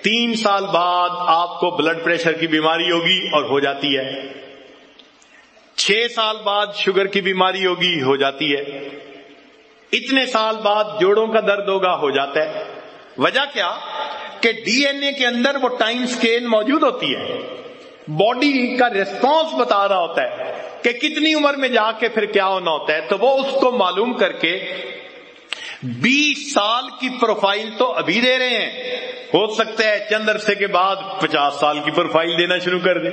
تین سال بعد آپ کو بلڈ پریشر کی بیماری ہوگی اور ہو جاتی ہے۔ چھ سال بعد شوگر کی بیماری ہوگی، ہو جاتی ہے۔ اتنے سال بعد جوڑوں کا درد ہوگا، ہو جاتا ہے۔ وجہ کیا؟ کہ ڈی این اے کے اندر وہ ٹائم سکیل موجود ہوتی ہے۔ باڈی کا ریسپانس بتا رہا ہوتا ہے کہ کتنی عمر میں جا کے پھر کیا ہونا ہوتا ہے۔ تو وہ اس کو معلوم کر کے بیس سال کی پروفائل تو ابھی دے رہے ہیں۔ ہو سکتا ہے چند عرصے کے بعد پچاس سال کی پروفائل دینا شروع کر دیں۔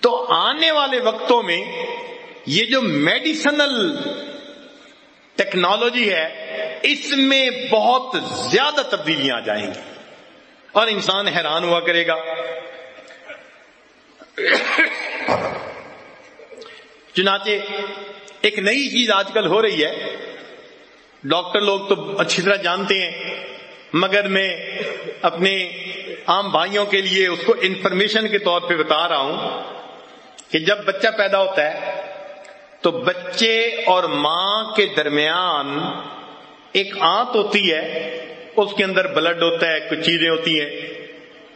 تو آنے والے وقتوں میں یہ جو میڈیسنل ٹیکنالوجی ہے، اس میں بہت زیادہ تبدیلیاں آ جائیں گی۔ اور انسان حیران ہوا کرے گا۔ چنانچہ ایک نئی چیز آج کل ہو رہی ہے۔ ڈاکٹر لوگ تو اچھی طرح جانتے ہیں، مگر میں اپنے عام بھائیوں کے لیے اس کو انفارمیشن کے طور پہ بتا رہا ہوں کہ جب بچہ پیدا ہوتا ہے تو بچے اور ماں کے درمیان ایک آنت ہوتی ہے اس کے اندر بلڈ ہوتا ہے، کچھ چیزیں ہوتی ہیں۔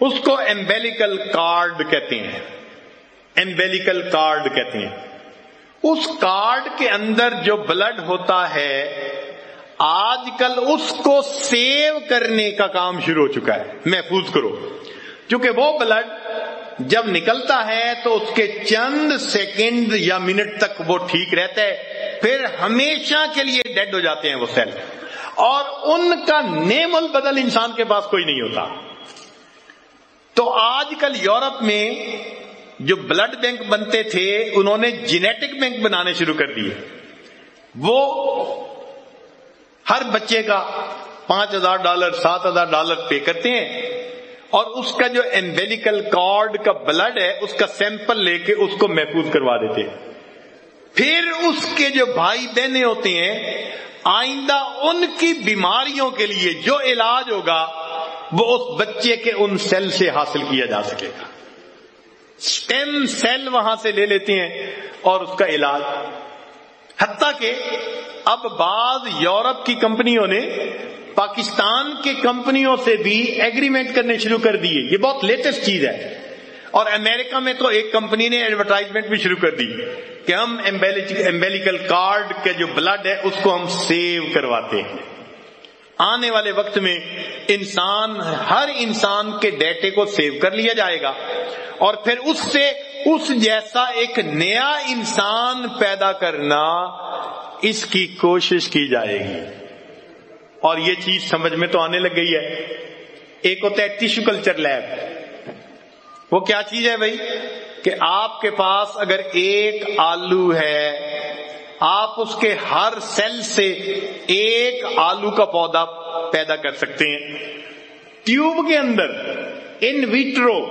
اس کو ایمبیلیکل کارڈ کہتے ہیں۔ ایمبیلیکل کارڈ کہتے ہیں۔ اس کارڈ کے اندر جو بلڈ ہوتا ہے آج کل اس کو سیو کرنے کا کام شروع ہو چکا ہے۔ محفوظ کرو۔ کیونکہ وہ بلڈ جب نکلتا ہے تو اس کے چند سیکنڈ یا منٹ تک وہ ٹھیک رہتا ہے۔ پھر ہمیشہ کے لیے ڈیڈ ہو جاتے ہیں وہ سیل اور ان کا نیم البدل انسان کے پاس کوئی نہیں ہوتا۔ تو آج کل یورپ میں جو بلڈ بینک بنتے تھے، انہوں نے جینیٹک بینک بنانے شروع کر دیے۔ وہ ہر بچے کا پانچ ہزار ڈالر، سات ہزار ڈالر پے کرتے ہیں اور اس کا جو ایمبیلیکل کارڈ کا بلڈ ہے، اس کا سیمپل لے کے اس کو محفوظ کروا دیتے ہیں۔ پھر اس کے جو بھائی بہنیں ہوتے ہیں آئندہ ان کی بیماریوں کے لیے جو علاج ہوگا، وہ اس بچے کے ان سیل سے حاصل کیا جا سکے گا۔ سٹیم سیل وہاں سے لے لیتے ہیں اور اس کا علاج۔ حتیٰ کہ اب بعض یورپ کی کمپنیوں نے پاکستان کے کمپنیوں سے بھی ایگریمنٹ کرنے شروع کر دیے۔ یہ بہت لیٹسٹ چیز ہے۔ اور امریکہ میں تو ایک کمپنی نے ایڈورٹائزمنٹ بھی شروع کر دی کہ ہم امبیلیکل کارڈ کے جو بلڈ ہے اس کو ہم سیو کرواتے ہیں۔ آنے والے وقت میں انسان ہر انسان کے ڈیٹے کو سیو کر لیا جائے گا۔ اور پھر اس سے اس جیسا ایک نیا انسان پیدا کرنا اس کی کوشش کی جائے گی۔ اور یہ چیز سمجھ میں تو آنے لگ گئی ہے۔ ایک ہوتا ہے ٹیشو کلچر لیب وہ کیا چیز ہے بھائی؟ کہ آپ کے پاس اگر ایک آلو ہے، آپ اس کے ہر سیل سے ایک آلو کا پودا پیدا کر سکتے ہیں۔ ٹیوب کے اندر، ان ویٹرو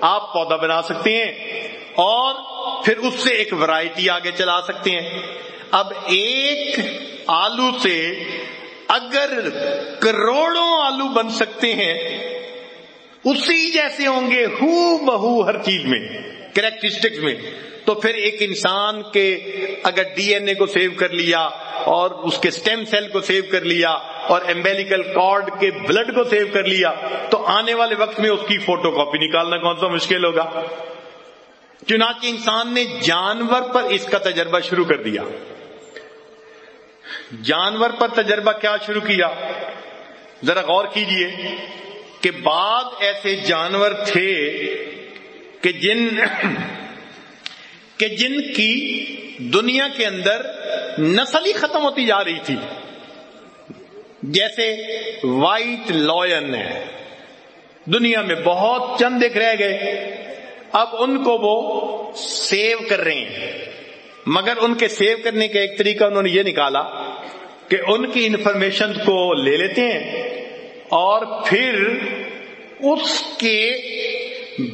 آپ پودا بنا سکتے ہیں اور پھر اس سے ایک ورائٹی آگے چلا سکتے ہیں۔ اب ایک آلو سے اگر کروڑوں آلو بن سکتے ہیں اسی جیسے ہوں گے ہو بہو ہر چیز میں کریکٹرسٹکس میں۔ تو پھر ایک انسان کے اگر ڈی این اے کو سیو کر لیا اور اس کے سٹیم سیل کو سیو کر لیا اور ایمبیلیکل کارڈ کے بلڈ کو سیو کر لیا، تو آنے والے وقت میں اس کی فوٹو کاپی نکالنا کون سا مشکل ہوگا؟ چنانچہ انسان نے جانور پر اس کا تجربہ شروع کر دیا۔ جانور پر تجربہ کیا شروع کیا؟ ذرا غور کیجیے۔ کہ بعد ایسے جانور تھے کہ جن کہ جن کی دنیا کے اندر نسل ہی ختم ہوتی جا رہی تھی۔ جیسے وائٹ لوئن ہے۔ دنیا میں بہت چند ایک رہ گئے۔ اب ان کو وہ سیو کر رہے ہیں۔ مگر ان کے سیو کرنے کا ایک طریقہ انہوں نے یہ نکالا کہ ان کی انفارمیشن کو لے لیتے ہیں۔ اور پھر اس کے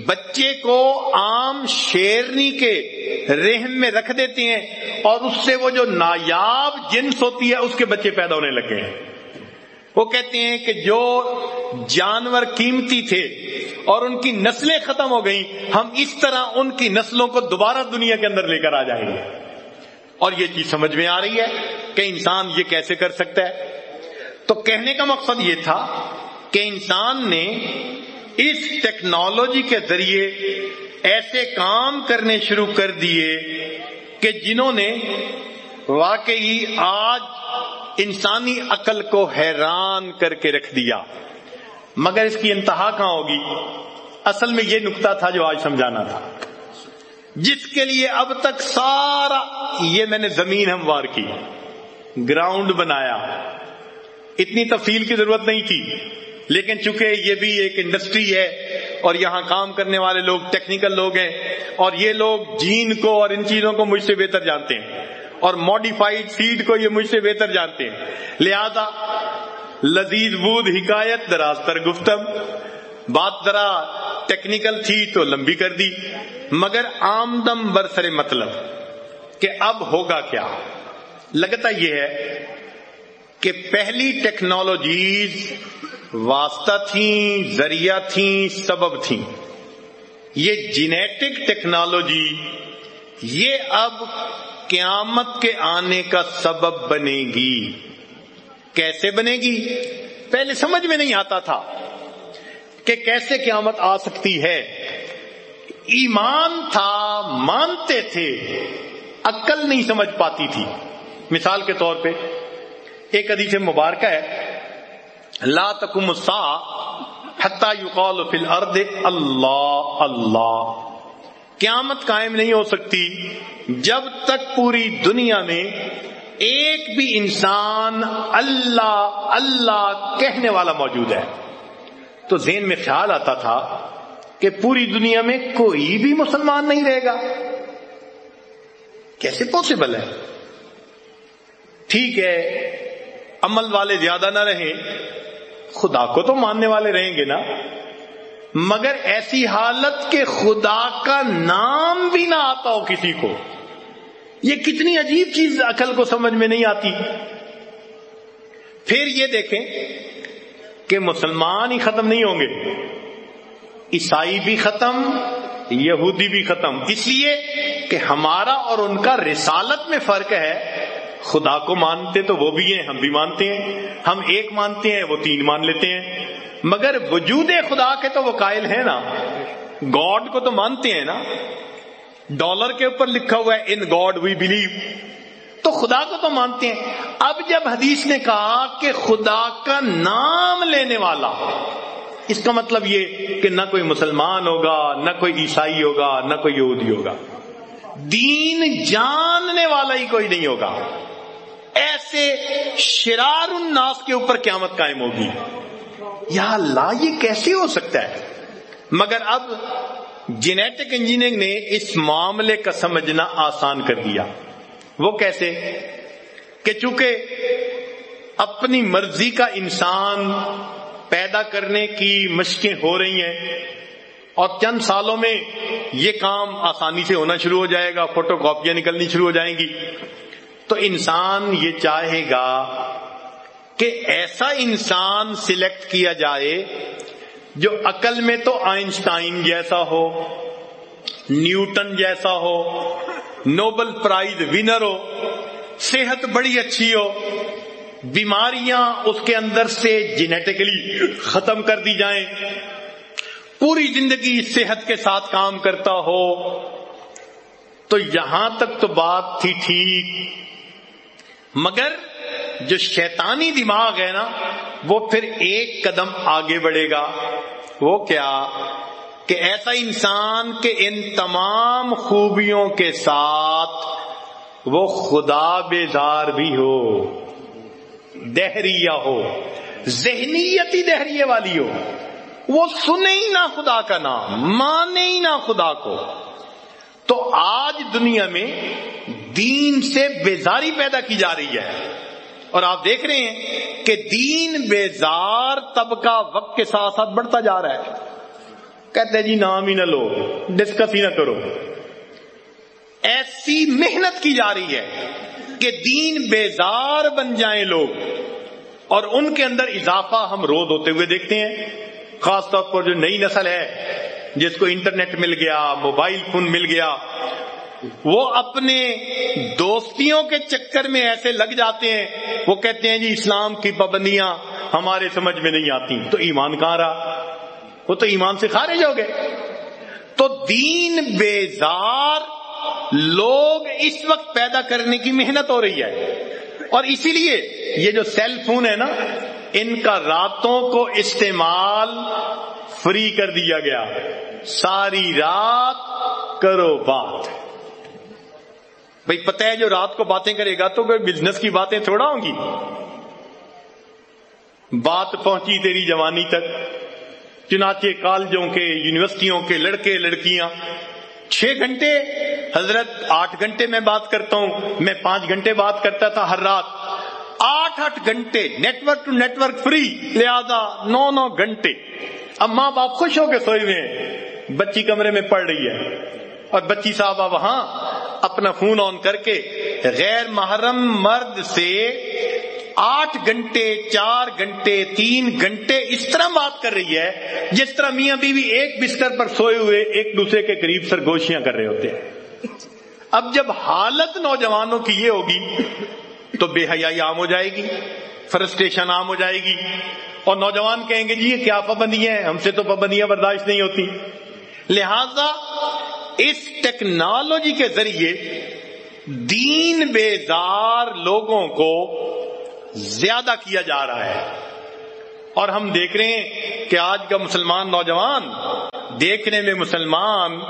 بچے کو عام شیرنی کے رحم میں رکھ دیتے ہیں اور اس سے وہ جو نایاب جنس ہوتی ہے، اس کے بچے پیدا ہونے لگے ہیں۔ وہ کہتے ہیں کہ جو جانور قیمتی تھے اور ان کی نسلیں ختم ہو گئیں، ہم اس طرح ان کی نسلوں کو دوبارہ دنیا کے اندر لے کر آ جائیں گے۔ اور یہ چیز سمجھ میں آ رہی ہے کہ انسان یہ کیسے کر سکتا ہے۔ تو کہنے کا مقصد یہ تھا کہ انسان نے اس ٹیکنالوجی کے ذریعے ایسے کام کرنے شروع کر دیے کہ جنہوں نے واقعی آج انسانی عقل کو حیران کر کے رکھ دیا۔ مگر اس کی انتہا کہاں ہوگی؟ اصل میں یہ نقطہ تھا جو آج سمجھانا تھا۔ جس کے لیے اب تک سارا یہ میں نے زمین ہموار کی، گراؤنڈ بنایا اتنی تفصیل کی ضرورت نہیں تھی۔ لیکن چونکہ یہ بھی ایک انڈسٹری ہے اور یہاں کام کرنے والے لوگ ٹیکنیکل لوگ ہیں اور یہ لوگ جین کو اور ان چیزوں کو مجھ سے بہتر جانتے ہیں اور ماڈیفائڈ سیڈ کو یہ مجھ سے بہتر جانتے ہیں۔ لہذا، لذیذ بود حکایت، دراز تر گفتم۔ بات ذرا ٹیکنیکل تھی تو لمبی کر دی۔ مگر آمدم برسر مطلب کہ اب ہوگا کیا؟ لگتا یہ ہے کہ پہلی ٹیکنالوجیز واسطہ تھیں، ذریعہ تھیں، سبب تھیں۔ یہ جینیٹک ٹیکنالوجی یہ اب قیامت کے آنے کا سبب بنے گی۔ کیسے بنے گی؟ پہلے سمجھ میں نہیں آتا تھا کہ کیسے قیامت آ سکتی ہے۔ ایمان تھا، مانتے تھے، عقل نہیں سمجھ پاتی تھی۔ مثال کے طور پہ ایک حدیث مبارکہ ہے۔ لا تکم سا حتى فی الارض اللہ اللہ۔ قیامت قائم نہیں ہو سکتی جب تک پوری دنیا میں ایک بھی انسان اللہ اللہ کہنے والا موجود ہے۔ تو ذہن میں خیال آتا تھا کہ پوری دنیا میں کوئی بھی مسلمان نہیں رہے گا۔ کیسے پاسبل ہے؟ ٹھیک ہے عمل والے زیادہ نہ رہیں، خدا کو تو ماننے والے رہیں گے نا۔ مگر ایسی حالت کے خدا کا نام بھی نہ آتا ہو کسی کو۔ یہ کتنی عجیب چیز عقل کو سمجھ میں نہیں آتی۔ پھر یہ دیکھیں کہ مسلمان ہی ختم نہیں ہوں گے۔ عیسائی بھی ختم، یہودی بھی ختم۔ اس لیے کہ ہمارا اور ان کا رسالت میں فرق ہے۔ خدا کو مانتے تو وہ بھی ہیں، ہم بھی مانتے ہیں۔ ہم ایک مانتے ہیں، وہ تین مان لیتے ہیں۔ مگر وجود خدا کے تو وہ قائل ہیں نا۔ گاڈ کو تو مانتے ہیں نا۔ ڈالر کے اوپر لکھا ہوا ہے ان گاڈ وی بلیو تو خدا کو تو مانتے ہیں۔ اب جب حدیث نے کہا کہ خدا کا نام لینے والا، اس کا مطلب یہ کہ نہ کوئی مسلمان ہوگا، نہ کوئی عیسائی ہوگا، نہ کوئی یہودی ہوگا۔ دین جاننے والا ہی کوئی نہیں ہوگا۔ ایسے شرار الناس کے اوپر قیامت قائم ہوگی۔ یا اللہ، یہ کیسے ہو سکتا ہے؟ مگر اب جینیٹک انجینئرنگ نے اس معاملے کا سمجھنا آسان کر دیا۔ وہ کیسے؟ کہ چونکہ اپنی مرضی کا انسان پیدا کرنے کی مشقیں ہو رہی ہیں، اور چند سالوں میں یہ کام آسانی سے ہونا شروع ہو جائے گا فوٹو کاپیاں نکلنی شروع ہو جائیں گی۔ تو انسان یہ چاہے گا کہ ایسا انسان سلیکٹ کیا جائے جو عقل میں تو آئنسٹائن جیسا ہو، نیوٹن جیسا ہو، نوبل پرائز ونر ہو، صحت بڑی اچھی ہو، بیماریاں اس کے اندر سے جینیٹکلی ختم کر دی جائیں، پوری زندگی صحت کے ساتھ کام کرتا ہو، تو یہاں تک تو بات تھی ٹھیک۔ مگر جو شیطانی دماغ ہے نا، وہ پھر ایک قدم آگے بڑھے گا۔ وہ کیا؟ کہ ایسا انسان کے ان تمام خوبیوں کے ساتھ وہ خدا بیدار بھی ہو، دہریہ ہو، ذہنیتی دہریے والی ہو۔ وہ سنے ہی نہ خدا کا نام، مانے ہی نہ خدا کو۔ تو آج دنیا میں دین سے بیزاری پیدا کی جا رہی ہے۔ اور آپ دیکھ رہے ہیں کہ دین بیزار طبقہ وقت کے ساتھ ساتھ بڑھتا جا رہا ہے۔ کہتے جی نام ہی نہ لو ڈسکس ہی نہ کرو۔ ایسی محنت کی جا رہی ہے کہ دین بیزار بن جائیں لوگ اور ان کے اندر اضافہ ہم روز ہوتے ہوئے دیکھتے ہیں۔ خاص طور پر جو نئی نسل ہے جس کو انٹرنیٹ مل گیا، موبائل فون مل گیا، وہ اپنے دوستیوں کے چکر میں ایسے لگ جاتے ہیں، وہ کہتے ہیں جی اسلام کی پابندیاں ہمارے سمجھ میں نہیں آتی۔ تو ایمان کہاں رہا؟ وہ تو ایمان سے خارج ہو گئے۔ تو دین بیزار لوگ اس وقت پیدا کرنے کی محنت ہو رہی ہے۔ اور اسی لیے یہ جو سیل فون ہے نا، ان کا راتوں کو استعمال فری کر دیا گیا۔ ساری رات کرو بات۔ بھائی پتہ ہے جو رات کو باتیں کرے گا تو بزنس کی باتیں تھوڑا ہوں گی۔ بات پہنچی تیری جوانی تک۔ چنانچہ کالجوں کے، یونیورسٹیوں کے لڑکے، لڑکیاں۔ چھ گھنٹے، حضرت آٹھ گھنٹے میں بات کرتا ہوں۔ میں پانچ گھنٹے بات کرتا تھا ہر رات۔ آٹھ آٹھ گھنٹے network to network free لہذا نو نو گھنٹے۔ اب ماں باپ خوش ہو کے سوئے ہوئے بچی کمرے میں پڑ رہی ہے۔ اور بچی صاحبہ وہاں اپنا فون آن کر کے غیر محرم مرد سے آٹھ گھنٹے، چار گھنٹے، تین گھنٹے اس طرح بات کر رہی ہے، جس طرح میاں بیوی ایک بستر پر سوئے ہوئے ایک دوسرے کے قریب سرگوشیاں کر رہے ہوتے ہیں۔ اب جب حالت نوجوانوں کی یہ ہوگی تو بے حیائی عام ہو جائے گی، فرسٹریشن عام ہو جائے گی۔ اور نوجوان کہیں گے جی یہ کیا پابندی ہے ہم سے تو پابندیاں برداشت نہیں ہوتی۔ لہذا اس ٹیکنالوجی کے ذریعے دین بیزار لوگوں کو زیادہ کیا جا رہا ہے۔ اور ہم دیکھ رہے ہیں کہ آج کا مسلمان نوجوان دیکھنے میں مسلمان،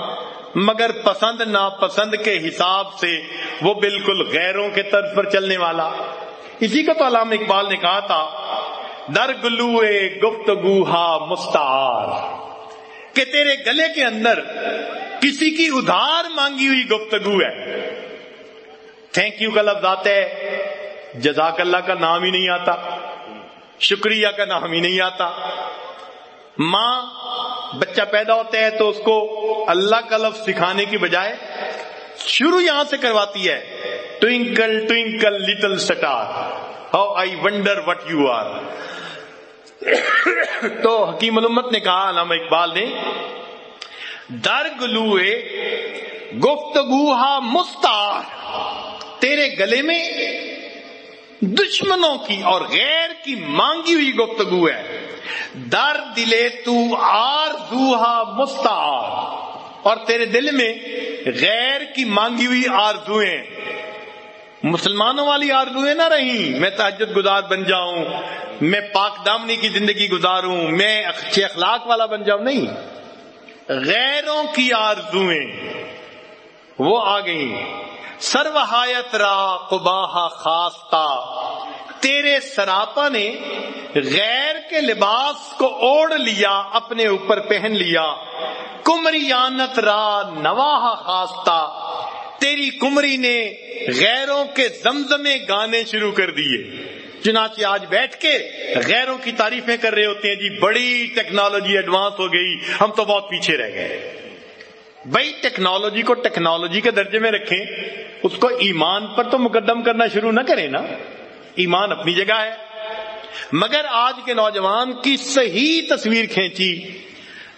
مگر پسند ناپسند کے حساب سے وہ بالکل غیروں کے طرز پر چلنے والا۔ اسی کا تو علام اقبال نے کہا تھا در گلو گفتگو ہا مستعار۔ کہ تیرے گلے کے اندر کسی کی ادھار مانگی ہوئی گفتگو ہے۔ تھینک یو کا لفظ آتا ہے۔ جزاک اللہ کا نام ہی نہیں آتا۔ شکریہ کا نام ہی نہیں آتا۔ ماں، بچہ پیدا ہوتا ہے تو اس کو اللہ کا لفظ سکھانے کی بجائے شروع یہاں سے کرواتی ہے۔ Twinkle twinkle little star how I wonder what you are تو حکیم الامت نے کہا، علامہ اقبال نے در گلوئے گفتگوہا مستار تیرے گلے میں دشمنوں کی اور غیر کی مانگی ہوئی گفتگو ہے۔ در دلے تو آر مستعار، اور تیرے دل میں غیر کی مانگی ہوئی آرزویں مسلمانوں والی آرزویں نہ رہی میں تحجد گزار بن جاؤں۔ میں پاک دامنی کی زندگی گزاروں۔ میں اچھے اخلاق والا بن جاؤں۔ نہیں۔ غیروں کی آرزویں وہ آ گئی سروہایت را قباہ خاصتا۔ تیرے سراپا نے غیر کے لباس کو اوڑھ لیا، اپنے اوپر پہن لیا۔ کمریانت را نواہ خاصتا۔ تیری کمری نے غیروں کے زمزمے گانے شروع کر دیے۔ چنانچہ آج بیٹھ کے غیروں کی تعریفیں کر رہے ہوتے ہیں۔ جی بڑی ٹیکنالوجی ایڈوانس ہو گئی۔ ہم تو بہت پیچھے رہ گئے۔ بھائی، ٹیکنالوجی کو ٹیکنالوجی کے درجے میں رکھیں، اس کو ایمان پر تو مقدم کرنا شروع نہ کریں نا۔ ایمان اپنی جگہ ہے۔ مگر آج کے نوجوان کی صحیح تصویر کھینچی۔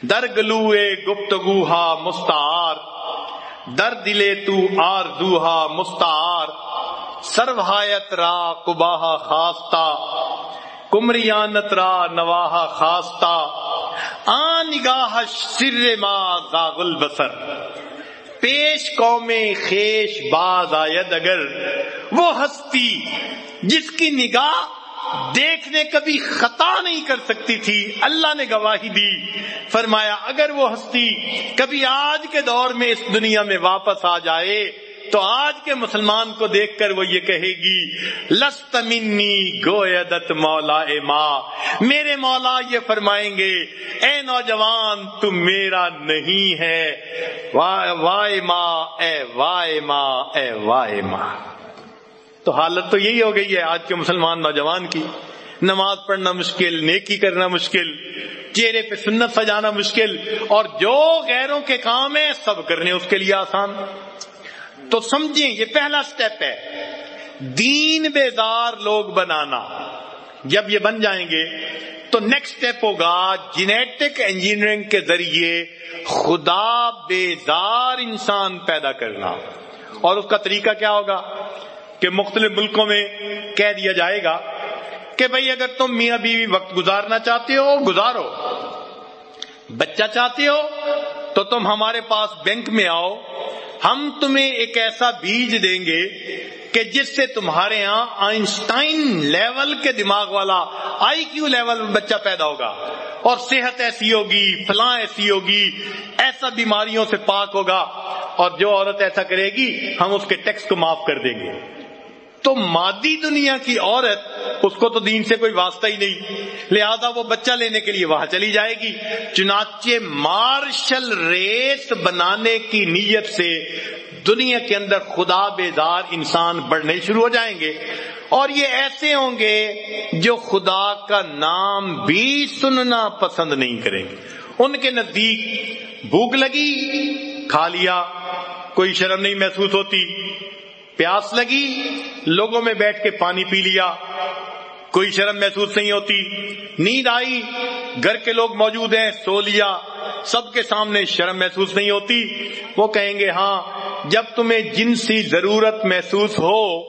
در گلو گفتگوہا مستعار۔ در دلے تو آر دوہا مستعار سروایت را کباہ خاصتا کمریانت را نواہ خاصتا آ نگاہ سر ما زاغل بسر۔ پیش قوم خیش باز آید اگر، وہ ہستی جس کی نگاہ دیکھنے کبھی خطا نہیں کر سکتی تھی۔ اللہ نے گواہی دی۔ فرمایا، اگر وہ ہستی کبھی آج کے دور میں اس دنیا میں واپس آ جائے، تو آج کے مسلمان کو دیکھ کر وہ یہ کہے گی، لست منی گویدت مولا اے ماں میرے مولا یہ فرمائیں گے، اے نوجوان، تم میرا نہیں ہے۔ وائے ماں اے وائے ماں اے وائے ماں تو حالت تو یہی ہو گئی ہے، آج کے مسلمان نوجوان کی۔ نماز پڑھنا مشکل، نیکی کرنا مشکل، چہرے پہ سنت سجانا مشکل، اور جو غیروں کے کام ہیں، سب کرنے اس کے لیے آسان۔ تو سمجھیں، یہ پہلا سٹیپ ہے۔ دین بیدار لوگ بنانا۔ جب یہ بن جائیں گے، تو نیکسٹ سٹیپ ہوگا جینیٹک انجینئرنگ کے ذریعے خدا بیدار انسان پیدا کرنا۔ اور اس کا طریقہ کیا ہوگا؟ کہ مختلف ملکوں میں کہہ دیا جائے گا کہ بھئی اگر تم میاں بیوی وقت گزارنا چاہتے ہو، گزارو۔ بچہ چاہتے ہو، تو تم ہمارے پاس بینک میں آؤ۔ ہم تمہیں ایک ایسا بیج دیں گے کہ جس سے تمہارے یہاں آئنسٹائن لیول کے دماغ والا آئی کیو لیول بچہ پیدا ہوگا۔ اور صحت ایسی ہوگی، فلاں ایسی ہوگی، ایسا بیماریوں سے پاک ہوگا۔ اور جو عورت ایسا کرے گی، ہم اس کے ٹیکس کو معاف کر دیں گے۔ تو مادی دنیا کی عورت، اس کو تو دین سے کوئی واسطہ ہی نہیں۔ لہذا وہ بچہ لینے کے لیے وہاں چلی جائے گی۔ چنانچہ مارشل ریس بنانے کی نیت سے دنیا کے اندر خدا بیدار انسان بڑھنے شروع ہو جائیں گے۔ اور یہ ایسے ہوں گے جو خدا کا نام بھی سننا پسند نہیں کریں گے۔ ان کے نزدیک بھوک لگی، کھا لیا، کوئی شرم نہیں محسوس ہوتی۔ پیاس لگی، لوگوں میں بیٹھ کے پانی پی لیا۔ کوئی شرم محسوس نہیں ہوتی۔ نیند آئی، گھر کے لوگ موجود ہیں، سو لیا۔ سب کے سامنے شرم محسوس نہیں ہوتی۔ وہ کہیں گے ہاں جب تمہیں جنسی ضرورت محسوس ہو،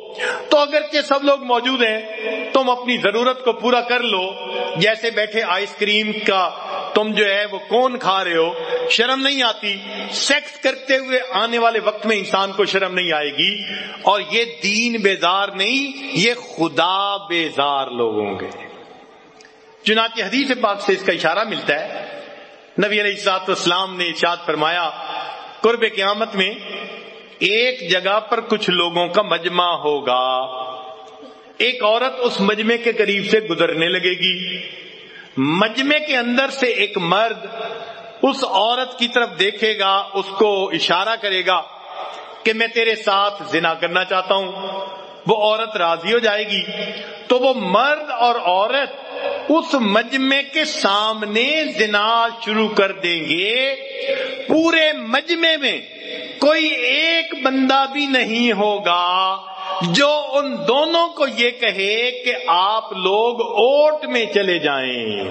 تو اگرچہ سب لوگ موجود ہیں، تم اپنی ضرورت کو پورا کر لو۔ جیسے بیٹھے آئس کریم کا تم جو ہے، وہ کون کھا رہے ہو؟ شرم نہیں آتی۔ سیکس کرتے ہوئے آنے والے وقت میں انسان کو شرم نہیں آئے گی۔ اور یہ دین بیزار نہیں، یہ خدا بیزار لوگ ہوں گے چنانچہ حدیث پاک سے اس کا اشارہ ملتا ہے۔ نبی علیہ السلاط اسلام نے ارشاد فرمایا، قرب قیامت میں ایک جگہ پر کچھ لوگوں کا مجمع ہوگا۔ ایک عورت اس مجمع کے قریب سے گزرنے لگے گی مجمع کے اندر سے ایک مرد اس عورت کی طرف دیکھے گا، اس کو اشارہ کرے گا کہ میں تیرے ساتھ زنا کرنا چاہتا ہوں۔ وہ عورت راضی ہو جائے گی تو وہ مرد اور عورت اس مجمع کے سامنے زنا شروع کر دیں گے۔ پورے مجمع میں کوئی ایک بندہ بھی نہیں ہوگا جو ان دونوں کو یہ کہے کہ آپ لوگ اوٹ میں چلے جائیں۔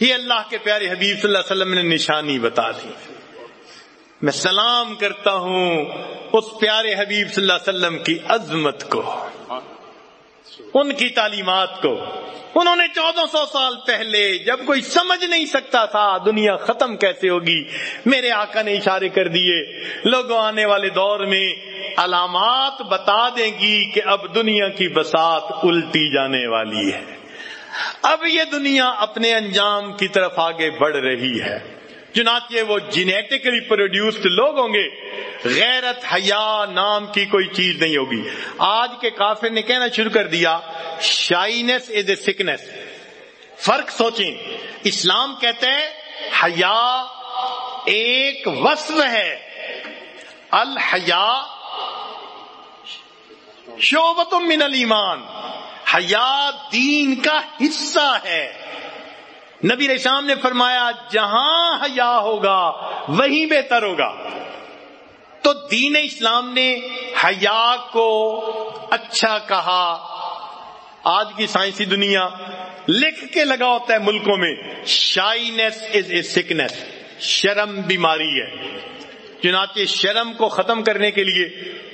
یہ اللہ کے پیارے حبیب صلی اللہ علیہ وسلم نے نشانی بتا دی۔ میں سلام کرتا ہوں اس پیارے حبیب صلی اللہ علیہ وسلم کی عظمت کو، ان کی تعلیمات کو۔ انہوں نے چودہ سو سال پہلے جب کوئی سمجھ نہیں سکتا تھا دنیا ختم کیسے ہوگی، میرے آقا نے اشارے کر دیے، لوگوں آنے والے دور میں علامات بتا دیں گی کہ اب دنیا کی بسات الٹی جانے والی ہے۔ اب یہ دنیا اپنے انجام کی طرف آگے بڑھ رہی ہے۔ چنانچہ وہ جینیٹکلی پروڈیوسڈ لوگ ہوں گے۔ غیرت حیا نام کی کوئی چیز نہیں ہوگی۔ آج کے کافر نے کہنا شروع کر دیا شائنس از اے سکنس فرق سوچیں۔ اسلام کہتے ہیں حیا ایک وصف ہے۔ الحیا شعبت من الایمان۔ حیا دین کا حصہ ہے۔ نبی رشام نے فرمایا، جہاں حیا ہوگا، وہیں بہتر ہوگا۔ تو دین اسلام نے حیا کو اچھا کہا۔ آج کی سائنسی دنیا لکھ کے لگا ہوتا ہے ملکوں میں۔ شائنس از اے سکنس شرم بیماری ہے۔ چنانچہ شرم کو ختم کرنے کے لیے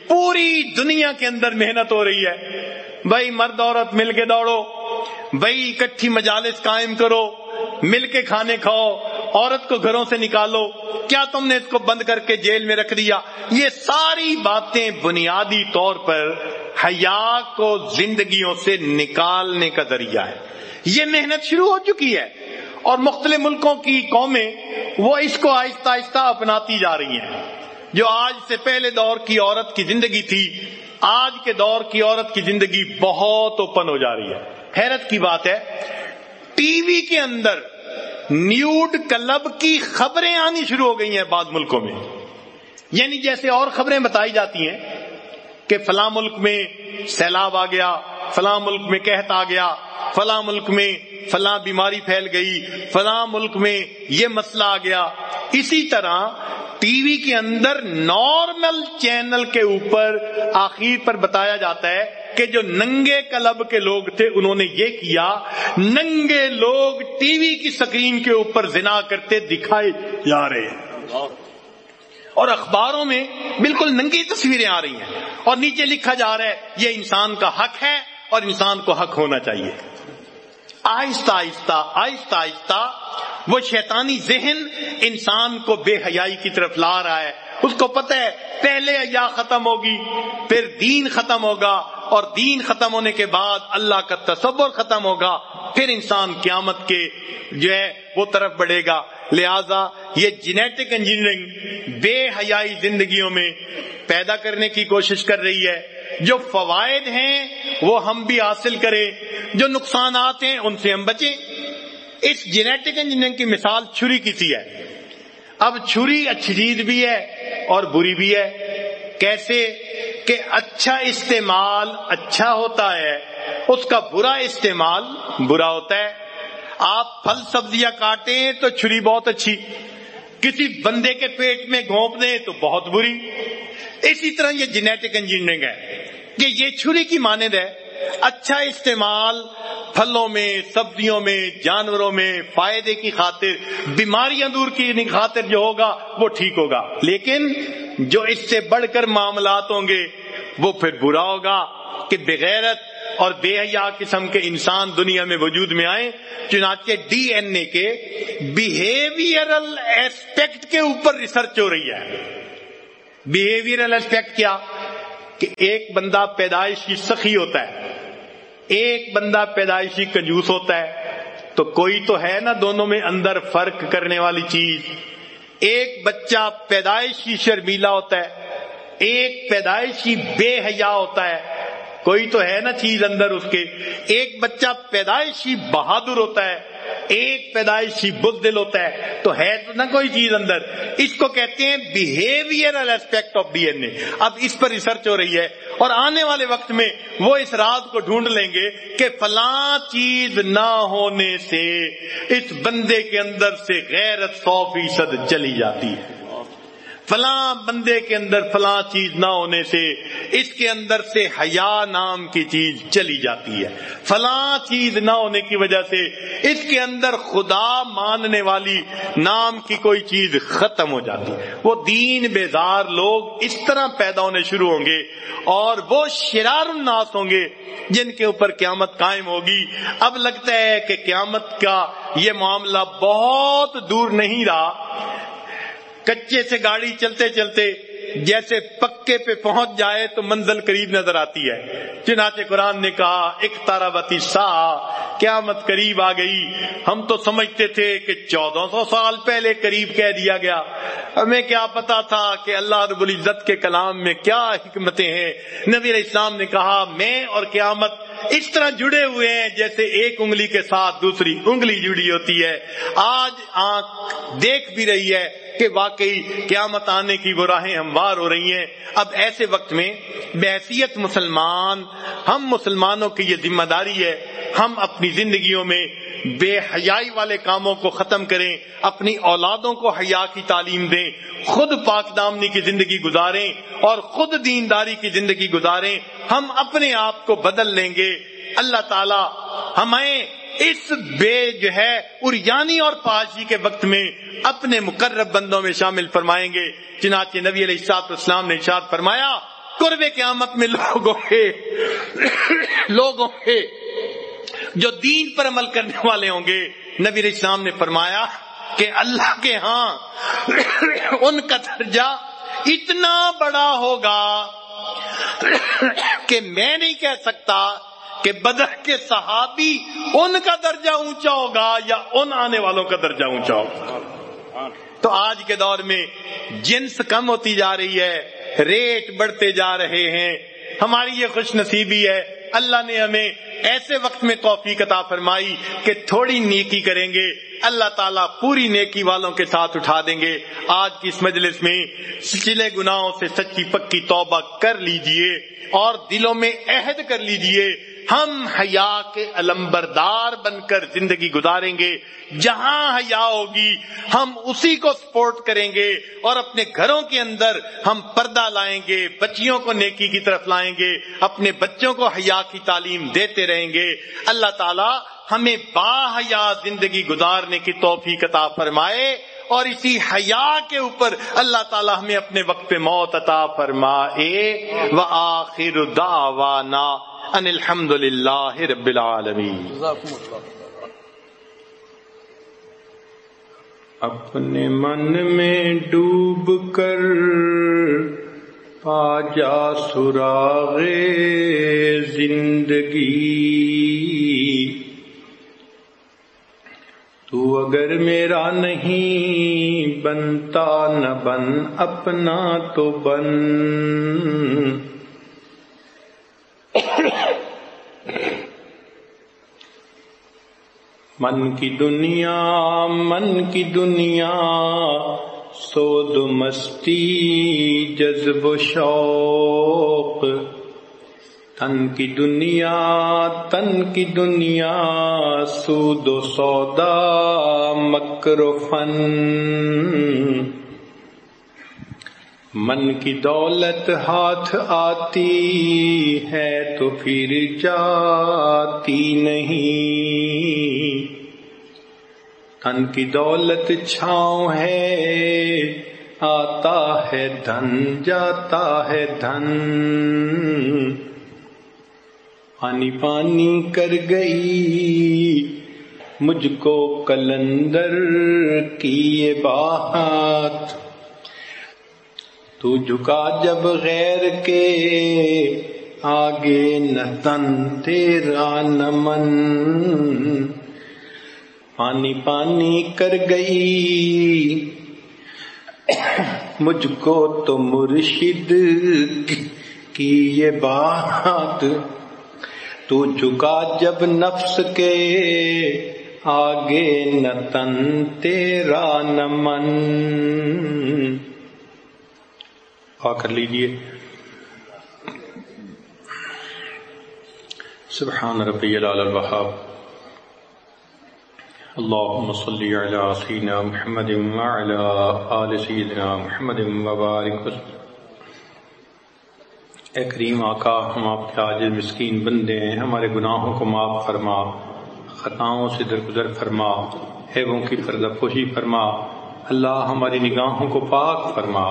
پوری دنیا کے اندر محنت ہو رہی ہے۔ بھائی مرد عورت مل کے دوڑو، بھائی اکٹھی مجالس قائم کرو، مل کے کھانے کھاؤ، عورت کو گھروں سے نکالو، کیا تم نے اس کو بند کر کے جیل میں رکھ دیا؟ یہ ساری باتیں بنیادی طور پر حیا کو زندگیوں سے نکالنے کا ذریعہ ہے۔ یہ محنت شروع ہو چکی ہے۔ اور مختلف ملکوں کی قومیں وہ اس کو آہستہ آہستہ اپناتی جا رہی ہیں۔ جو آج سے پہلے دور کی عورت کی زندگی تھی، آج کے دور کی عورت کی زندگی بہت اوپن ہو جا رہی ہے۔ حیرت کی بات ہے، ٹی وی کے اندر نیوڈ کلب کی خبریں آنی شروع ہو گئی ہیں بعض ملکوں میں۔ یعنی جیسے اور خبریں بتائی جاتی ہیں کہ فلاں ملک میں سیلاب آ گیا، فلاں ملک میں قحط آ گیا فلاں ملک میں فلاں بیماری پھیل گئی، فلاں ملک میں یہ مسئلہ آ گیا۔ اسی طرح ٹی وی کے اندر نارمل چینل کے اوپر آخر پر بتایا جاتا ہے کہ جو ننگے کلب کے لوگ تھے، انہوں نے یہ کیا، ننگے لوگ ٹی وی کی سکرین کے اوپر زنا کرتے دکھائے جا رہے ہیں۔ اور اخباروں میں بالکل ننگی تصویریں آ رہی ہیں اور نیچے لکھا جا رہا ہے، یہ انسان کا حق ہے اور انسان کو حق ہونا چاہیے۔ آہستہ آہستہ آہستہ آہستہ وہ شیطانی ذہن انسان کو بے حیائی کی طرف لا رہا ہے۔ اس کو پتہ ہے، پہلے ایا ختم ہوگی، پھر دین ختم ہوگا اور دین ختم ہونے کے بعد اللہ کا تصور ختم ہوگا، پھر انسان قیامت کے جو ہے وہ طرف بڑھے گا۔ لہذا یہ جینیٹک انجینئرنگ بے حیائی زندگیوں میں پیدا کرنے کی کوشش کر رہی ہے۔ جو فوائد ہیں وہ ہم بھی حاصل کریں، جو نقصانات ہیں ان سے ہم بچیں۔ اس جینیٹک انجینئرنگ کی مثال چھری کی سی ہے۔ اب چھری اچھی چیز بھی ہے اور بری بھی ہے۔ کیسے؟ کہ اچھا استعمال اچھا ہوتا ہے، اس کا برا استعمال برا ہوتا ہے۔ آپ پھل سبزیاں کاٹیں تو چھری بہت اچھی۔ کسی بندے کے پیٹ میں گھونپ دیں تو بہت بری۔ اسی طرح یہ جینیٹک انجینئرنگ ہے۔ کہ یہ چھری کی مانند ہے۔ اچھا استعمال پھلوں میں، سبزیوں میں، جانوروں میں فائدے کی خاطر، بیماریاں دور کی خاطر جو ہوگا وہ ٹھیک ہوگا۔ لیکن جو اس سے بڑھ کر معاملات ہوں گے، وہ پھر برا ہوگا کہ بغیرت اور بے حیا قسم کے انسان دنیا میں وجود میں آئے، چنانچہ ڈی این اے کے بیہیویئرل ایسپیکٹ کے اوپر ریسرچ ہو رہی ہے۔ بیہیویئرل ایسپیکٹ کیا؟ کہ ایک بندہ پیدائشی سخی ہوتا ہے، ایک بندہ پیدائشی کنجوس ہوتا ہے، تو کوئی تو ہے نا دونوں میں اندر فرق کرنے والی چیز۔ ایک بچہ پیدائشی شرمیلا ہوتا ہے، ایک پیدائشی بے حیا ہوتا ہے کوئی تو ہے نا چیز اندر اس کے۔ ایک بچہ پیدائشی بہادر ہوتا ہے، ایک پیدائشی بزدل ہوتا ہے، تو ہے تو نہ کوئی چیز اندر۔ اس کو کہتے ہیں behavioural aspect of D N A اب اس پر ریسرچ ہو رہی ہے اور آنے والے وقت میں وہ اس رات کو ڈھونڈ لیں گے کہ فلاں چیز نہ ہونے سے اس بندے کے اندر سے غیرت سو فیصد چلی جاتی ہے۔ فلاں بندے کے اندر فلاں چیز نہ ہونے سے اس کے اندر سے حیا نام کی چیز چلی جاتی ہے۔ فلاں چیز نہ ہونے کی وجہ سے اس کے اندر خدا ماننے والی نام کی کوئی چیز ختم ہو جاتی ہے۔ وہ دین بیزار لوگ اس طرح پیدا ہونے شروع ہوں گے اور وہ شرار الناس ہوں گے جن کے اوپر قیامت قائم ہوگی۔ اب لگتا ہے کہ قیامت کا یہ معاملہ بہت دور نہیں رہا۔ کچے سے گاڑی چلتے چلتے جیسے پکے پہ پہنچ جائے تو منزل قریب نظر آتی ہے۔ چنانچہ قرآن نے کہا، ایک تارا بتی سا قیامت قریب آ گئی۔ ہم تو سمجھتے تھے کہ چودہ سو سال پہلے قریب کہہ دیا گیا۔ ہمیں کیا پتا تھا کہ اللہ رب العزت کے کلام میں کیا حکمتیں ہیں۔ نبی علیہ السلام نے کہا، میں اور قیامت اس طرح جڑے ہوئے ہیں جیسے ایک انگلی کے ساتھ دوسری انگلی جڑی ہوتی ہے۔ آج آنکھ دیکھ بھی رہی ہے۔ کہ واقعی قیامت آنے کی وہ راہیں ہموار ہو رہی ہیں۔ اب ایسے وقت میں بحثیت مسلمان، ہم مسلمانوں کی یہ ذمہ داری ہے، ہم اپنی زندگیوں میں بے حیائی والے کاموں کو ختم کریں، اپنی اولادوں کو حیا کی تعلیم دیں، خود پاک دامنی کی زندگی گزاریں اور خود دینداری کی زندگی گزاریں۔ ہم اپنے آپ کو بدل لیں گے۔ اللہ تعالی ہمیں اس بے جو ہے اریانی اور پاشی کے وقت میں اپنے مقرب بندوں میں شامل فرمائیں گے۔ چنانچہ نبی علیہ السلاط اسلام نے ارشاد فرمایا قرب قیامت میں لوگوں کے لوگوں کے جو دین پر عمل کرنے والے ہوں گے۔ نبی علیہ السلام نے فرمایا کہ اللہ کے ہاں ان کا درجہ اتنا بڑا ہوگا کہ میں نہیں کہہ سکتا کہ بدر کے صحابی ان کا درجہ اونچا ہوگا یا ان آنے والوں کا درجہ اونچا ہوگا؟ تو آج کے دور میں جنس کم ہوتی جا رہی ہے، ریٹ بڑھتے جا رہے ہیں۔ ہماری یہ خوش نصیبی ہے۔ اللہ نے ہمیں ایسے وقت میں توفیق عطا فرمائی کہ تھوڑی نیکی کریں گے۔ اللہ تعالیٰ پوری نیکی والوں کے ساتھ اٹھا دیں گے۔ آج کی اس مجلس میں سچلے گناہوں سے سچی پکی توبہ کر لیجیے اور دلوں میں عہد کر لیجیے۔ ہم حیا کے علمبردار بن کر زندگی گزاریں گے۔ جہاں حیا ہوگی، ہم اسی کو سپورٹ کریں گے اور اپنے گھروں کے اندر ہم پردہ لائیں گے، بچیوں کو نیکی کی طرف لائیں گے، اپنے بچوں کو حیا کی تعلیم دیتے رہیں گے۔ اللہ تعالی ہمیں با حیا زندگی گزارنے کی توفیق عطا فرمائے۔ اور اسی حیا کے اوپر اللہ تعالی ہمیں اپنے وقت پہ موت عطا فرمائے. وآخر دعوانا ان الحمد للہ رب العالمین. اپنے من میں ڈوب کر پا جا سراغ زندگی. تو اگر میرا نہیں بنتا نہ بن اپنا تو بن من کی دنیا من کی دنیا سود مستی جذب و شوق تن کی دنیا، تن کی دنیا، سود و سودا، مکر و فن۔ من کی دولت ہاتھ آتی ہے تو پھر جاتی نہیں۔ تن کی دولت چھاؤں ہے، آتا ہے دھن، جاتا ہے دھن۔ پانی پانی کر گئی۔ مجھ کو کلندر کی یہ بات۔ تو جھکا جب غیر کے، آگے نہ تن تیرا نمن پانی پانی کر گئی۔ مجھ کو تو مرشد کی یہ بات۔ تو جھکا جب نفس کے آگے نہ تن، تیرا نمن دعا کر لیجیے۔ سبحان ربی العال الوہاب۔ اللهم صل على سيدنا محمد وعلى آل سيدنا محمد وبارك وسلم اے کریم آقا، ہم آپ کے عاجز مسکین بندے ہیں، ہمارے گناہوں کو معاف فرما، خطاؤں سے درگزر فرما عیبوں کی پردہ پوشی فرما، اللہ ہماری نگاہوں کو پاک فرما،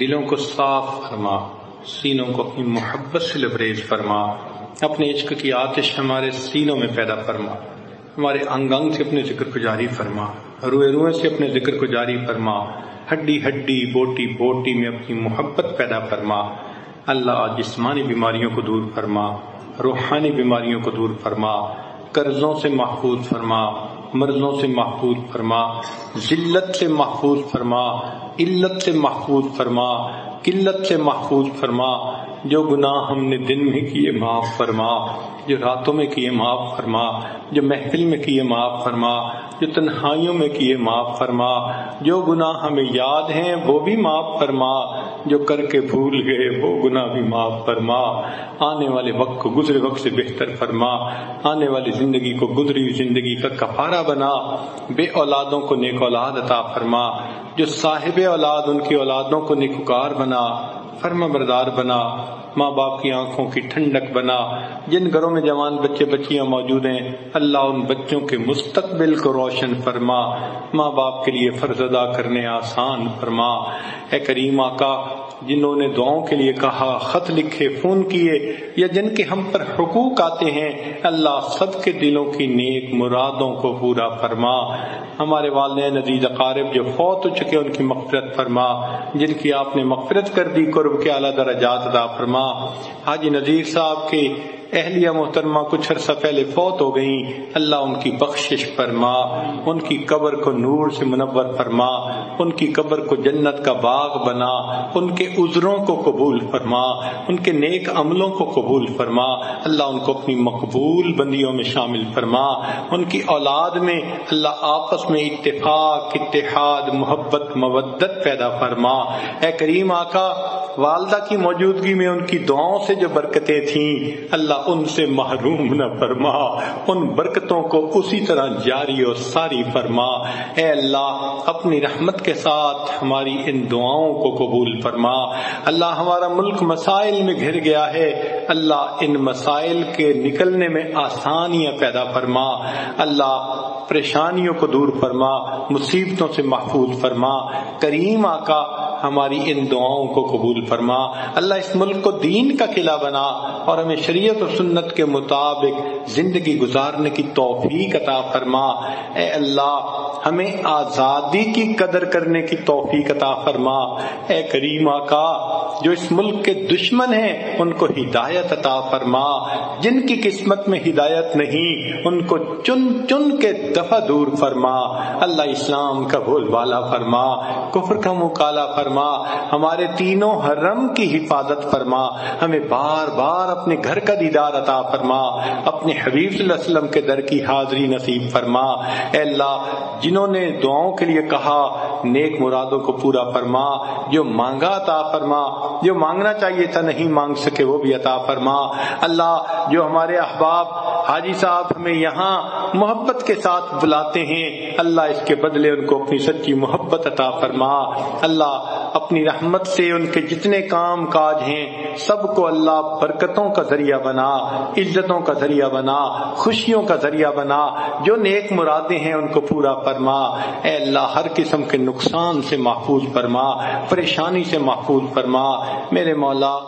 دلوں کو صاف فرما، سینوں کو اپنی محبت سے لبریز فرما، اپنے عشق کی آتش ہمارے سینوں میں پیدا فرما، ہمارے انگ انگ سے اپنے ذکر کو جاری فرما، روئے روئے سے اپنے ذکر کو جاری فرما، ہڈی ہڈی، بوٹی بوٹی میں اپنی محبت پیدا فرما اللہ جسمانی بیماریوں کو دور فرما، روحانی بیماریوں کو دور فرما، قرضوں سے محفوظ فرما، مرضوں سے محفوظ فرما، ذلت سے محفوظ فرما، علت سے محفوظ فرما، قلت سے محفوظ فرما، جو گناہ ہم نے دن میں کیے معاف فرما، جو راتوں میں کیے معاف فرما، جو محفل میں کیے معاف فرما، جو تنہائیوں میں کیے معاف فرما، جو گناہ ہمیں یاد ہیں وہ بھی معاف فرما جو کر کے بھول گئے، وہ گناہ بھی معاف فرما۔ آنے والے وقت کو گزرے وقت سے بہتر فرما۔ آنے والی زندگی کو گزری ہوئی زندگی کا کفارہ بنا۔ بے اولادوں کو نیک اولاد عطا فرما۔ جو صاحب اولاد، ان کی اولادوں کو نیکوکار بنا۔ فرما بردار بنا، ماں باپ کی آنکھوں کی ٹھنڈک بنا، جن گھروں میں جوان بچے بچیاں موجود ہیں، اللہ ان بچوں کے مستقبل کو روشن فرما، ماں باپ کے لیے فرض ادا کرنے آسان فرما۔ اے کریم آقا، جنہوں نے دعاؤں کے لیے کہا، خط لکھے، فون کیے، یا جن کے ہم پر حقوق آتے ہیں، اللہ سب کے دلوں کی نیک مرادوں کو پورا فرما۔ ہمارے والدین عزیز اقارب، جو فوت ہو چکے، ان کی مغفرت فرما۔ جن کی آپ نے مغفرت کر دی قرب کے اعلیٰ درجات عطا فرما۔ حاجی نذیر صاحب کی اہلیہ محترمہ، کچھ عرصہ پہلے فوت ہو گئیں۔ اللہ ان کی بخشش فرما، ان کی قبر کو نور سے منور فرما، ان کی قبر کو جنت کا باغ بنا، ان کے عذروں کو قبول فرما، ان کے نیک عملوں کو قبول فرما۔ اللہ ان کو اپنی مقبول بندیوں میں شامل فرما۔ ان کی اولاد میں اللہ آپس میں اتفاق، اتحاد، محبت، مودت پیدا فرما۔ اے کریم آقا، والدہ کی موجودگی میں ان کی دعاؤں سے جو برکتیں تھیں، اللہ ان سے محروم نہ فرما، ان برکتوں کو اسی طرح جاری اور ساری فرما۔ اے اللہ، اپنی رحمت کے ساتھ ہماری ان دعاؤں کو قبول فرما۔ اللہ ہمارا ملک مسائل میں گھر گیا ہے۔ اللہ ان مسائل کے نکلنے میں آسانیاں پیدا فرما۔ اللہ پریشانیوں کو دور فرما، مصیبتوں سے محفوظ فرما۔ کریم آقا ہماری ان دعاؤں کو قبول فرما۔ اللہ اس ملک کو دین کا قلعہ بنا اور ہمیں شریعت اور سنت کے مطابق زندگی گزارنے کی توفیق عطا فرما۔ اے اللہ، ہمیں آزادی کی قدر کرنے کی توفیق عطا فرما۔ اے کریم آقا جو اس ملک کے دشمن ہیں، ان کو ہدایت عطا فرما۔ جن کی قسمت میں ہدایت نہیں، ان کو چن چن کے دفع دور فرما۔ اللہ اسلام کا بول بالا فرما، کفر کا مکالا فرما۔ ہمارے تینوں حرم کی حفاظت فرما۔ ہمیں بار بار اپنے گھر کا دیدار عطا فرما۔ اپنے حبیب صلی اللہ علیہ وسلم کے در کی حاضری نصیب فرما۔ اے اللہ، جنہوں نے دعاؤں کے لیے کہا، نیک مرادوں کو پورا فرما۔ جو مانگا عطا فرما جو مانگنا چاہیے تھا نہیں مانگ سکے وہ بھی عطا فرما۔ اللہ جو ہمارے احباب حاجی صاحب ہمیں یہاں محبت کے ساتھ بلاتے ہیں اللہ اس کے بدلے ان کو اپنی سچی محبت عطا فرما۔ اللہ اپنی رحمت سے ان کے جتنے کام کاج ہیں، سب کو اللہ برکتوں کا ذریعہ بنا، عزتوں کا ذریعہ بنا، خوشیوں کا ذریعہ بنا۔ جو نیک مرادیں ہیں ان کو پورا فرما۔ اے اللہ، ہر قسم کے نقصان سے محفوظ فرما، پریشانی سے محفوظ فرما۔ میرے مولا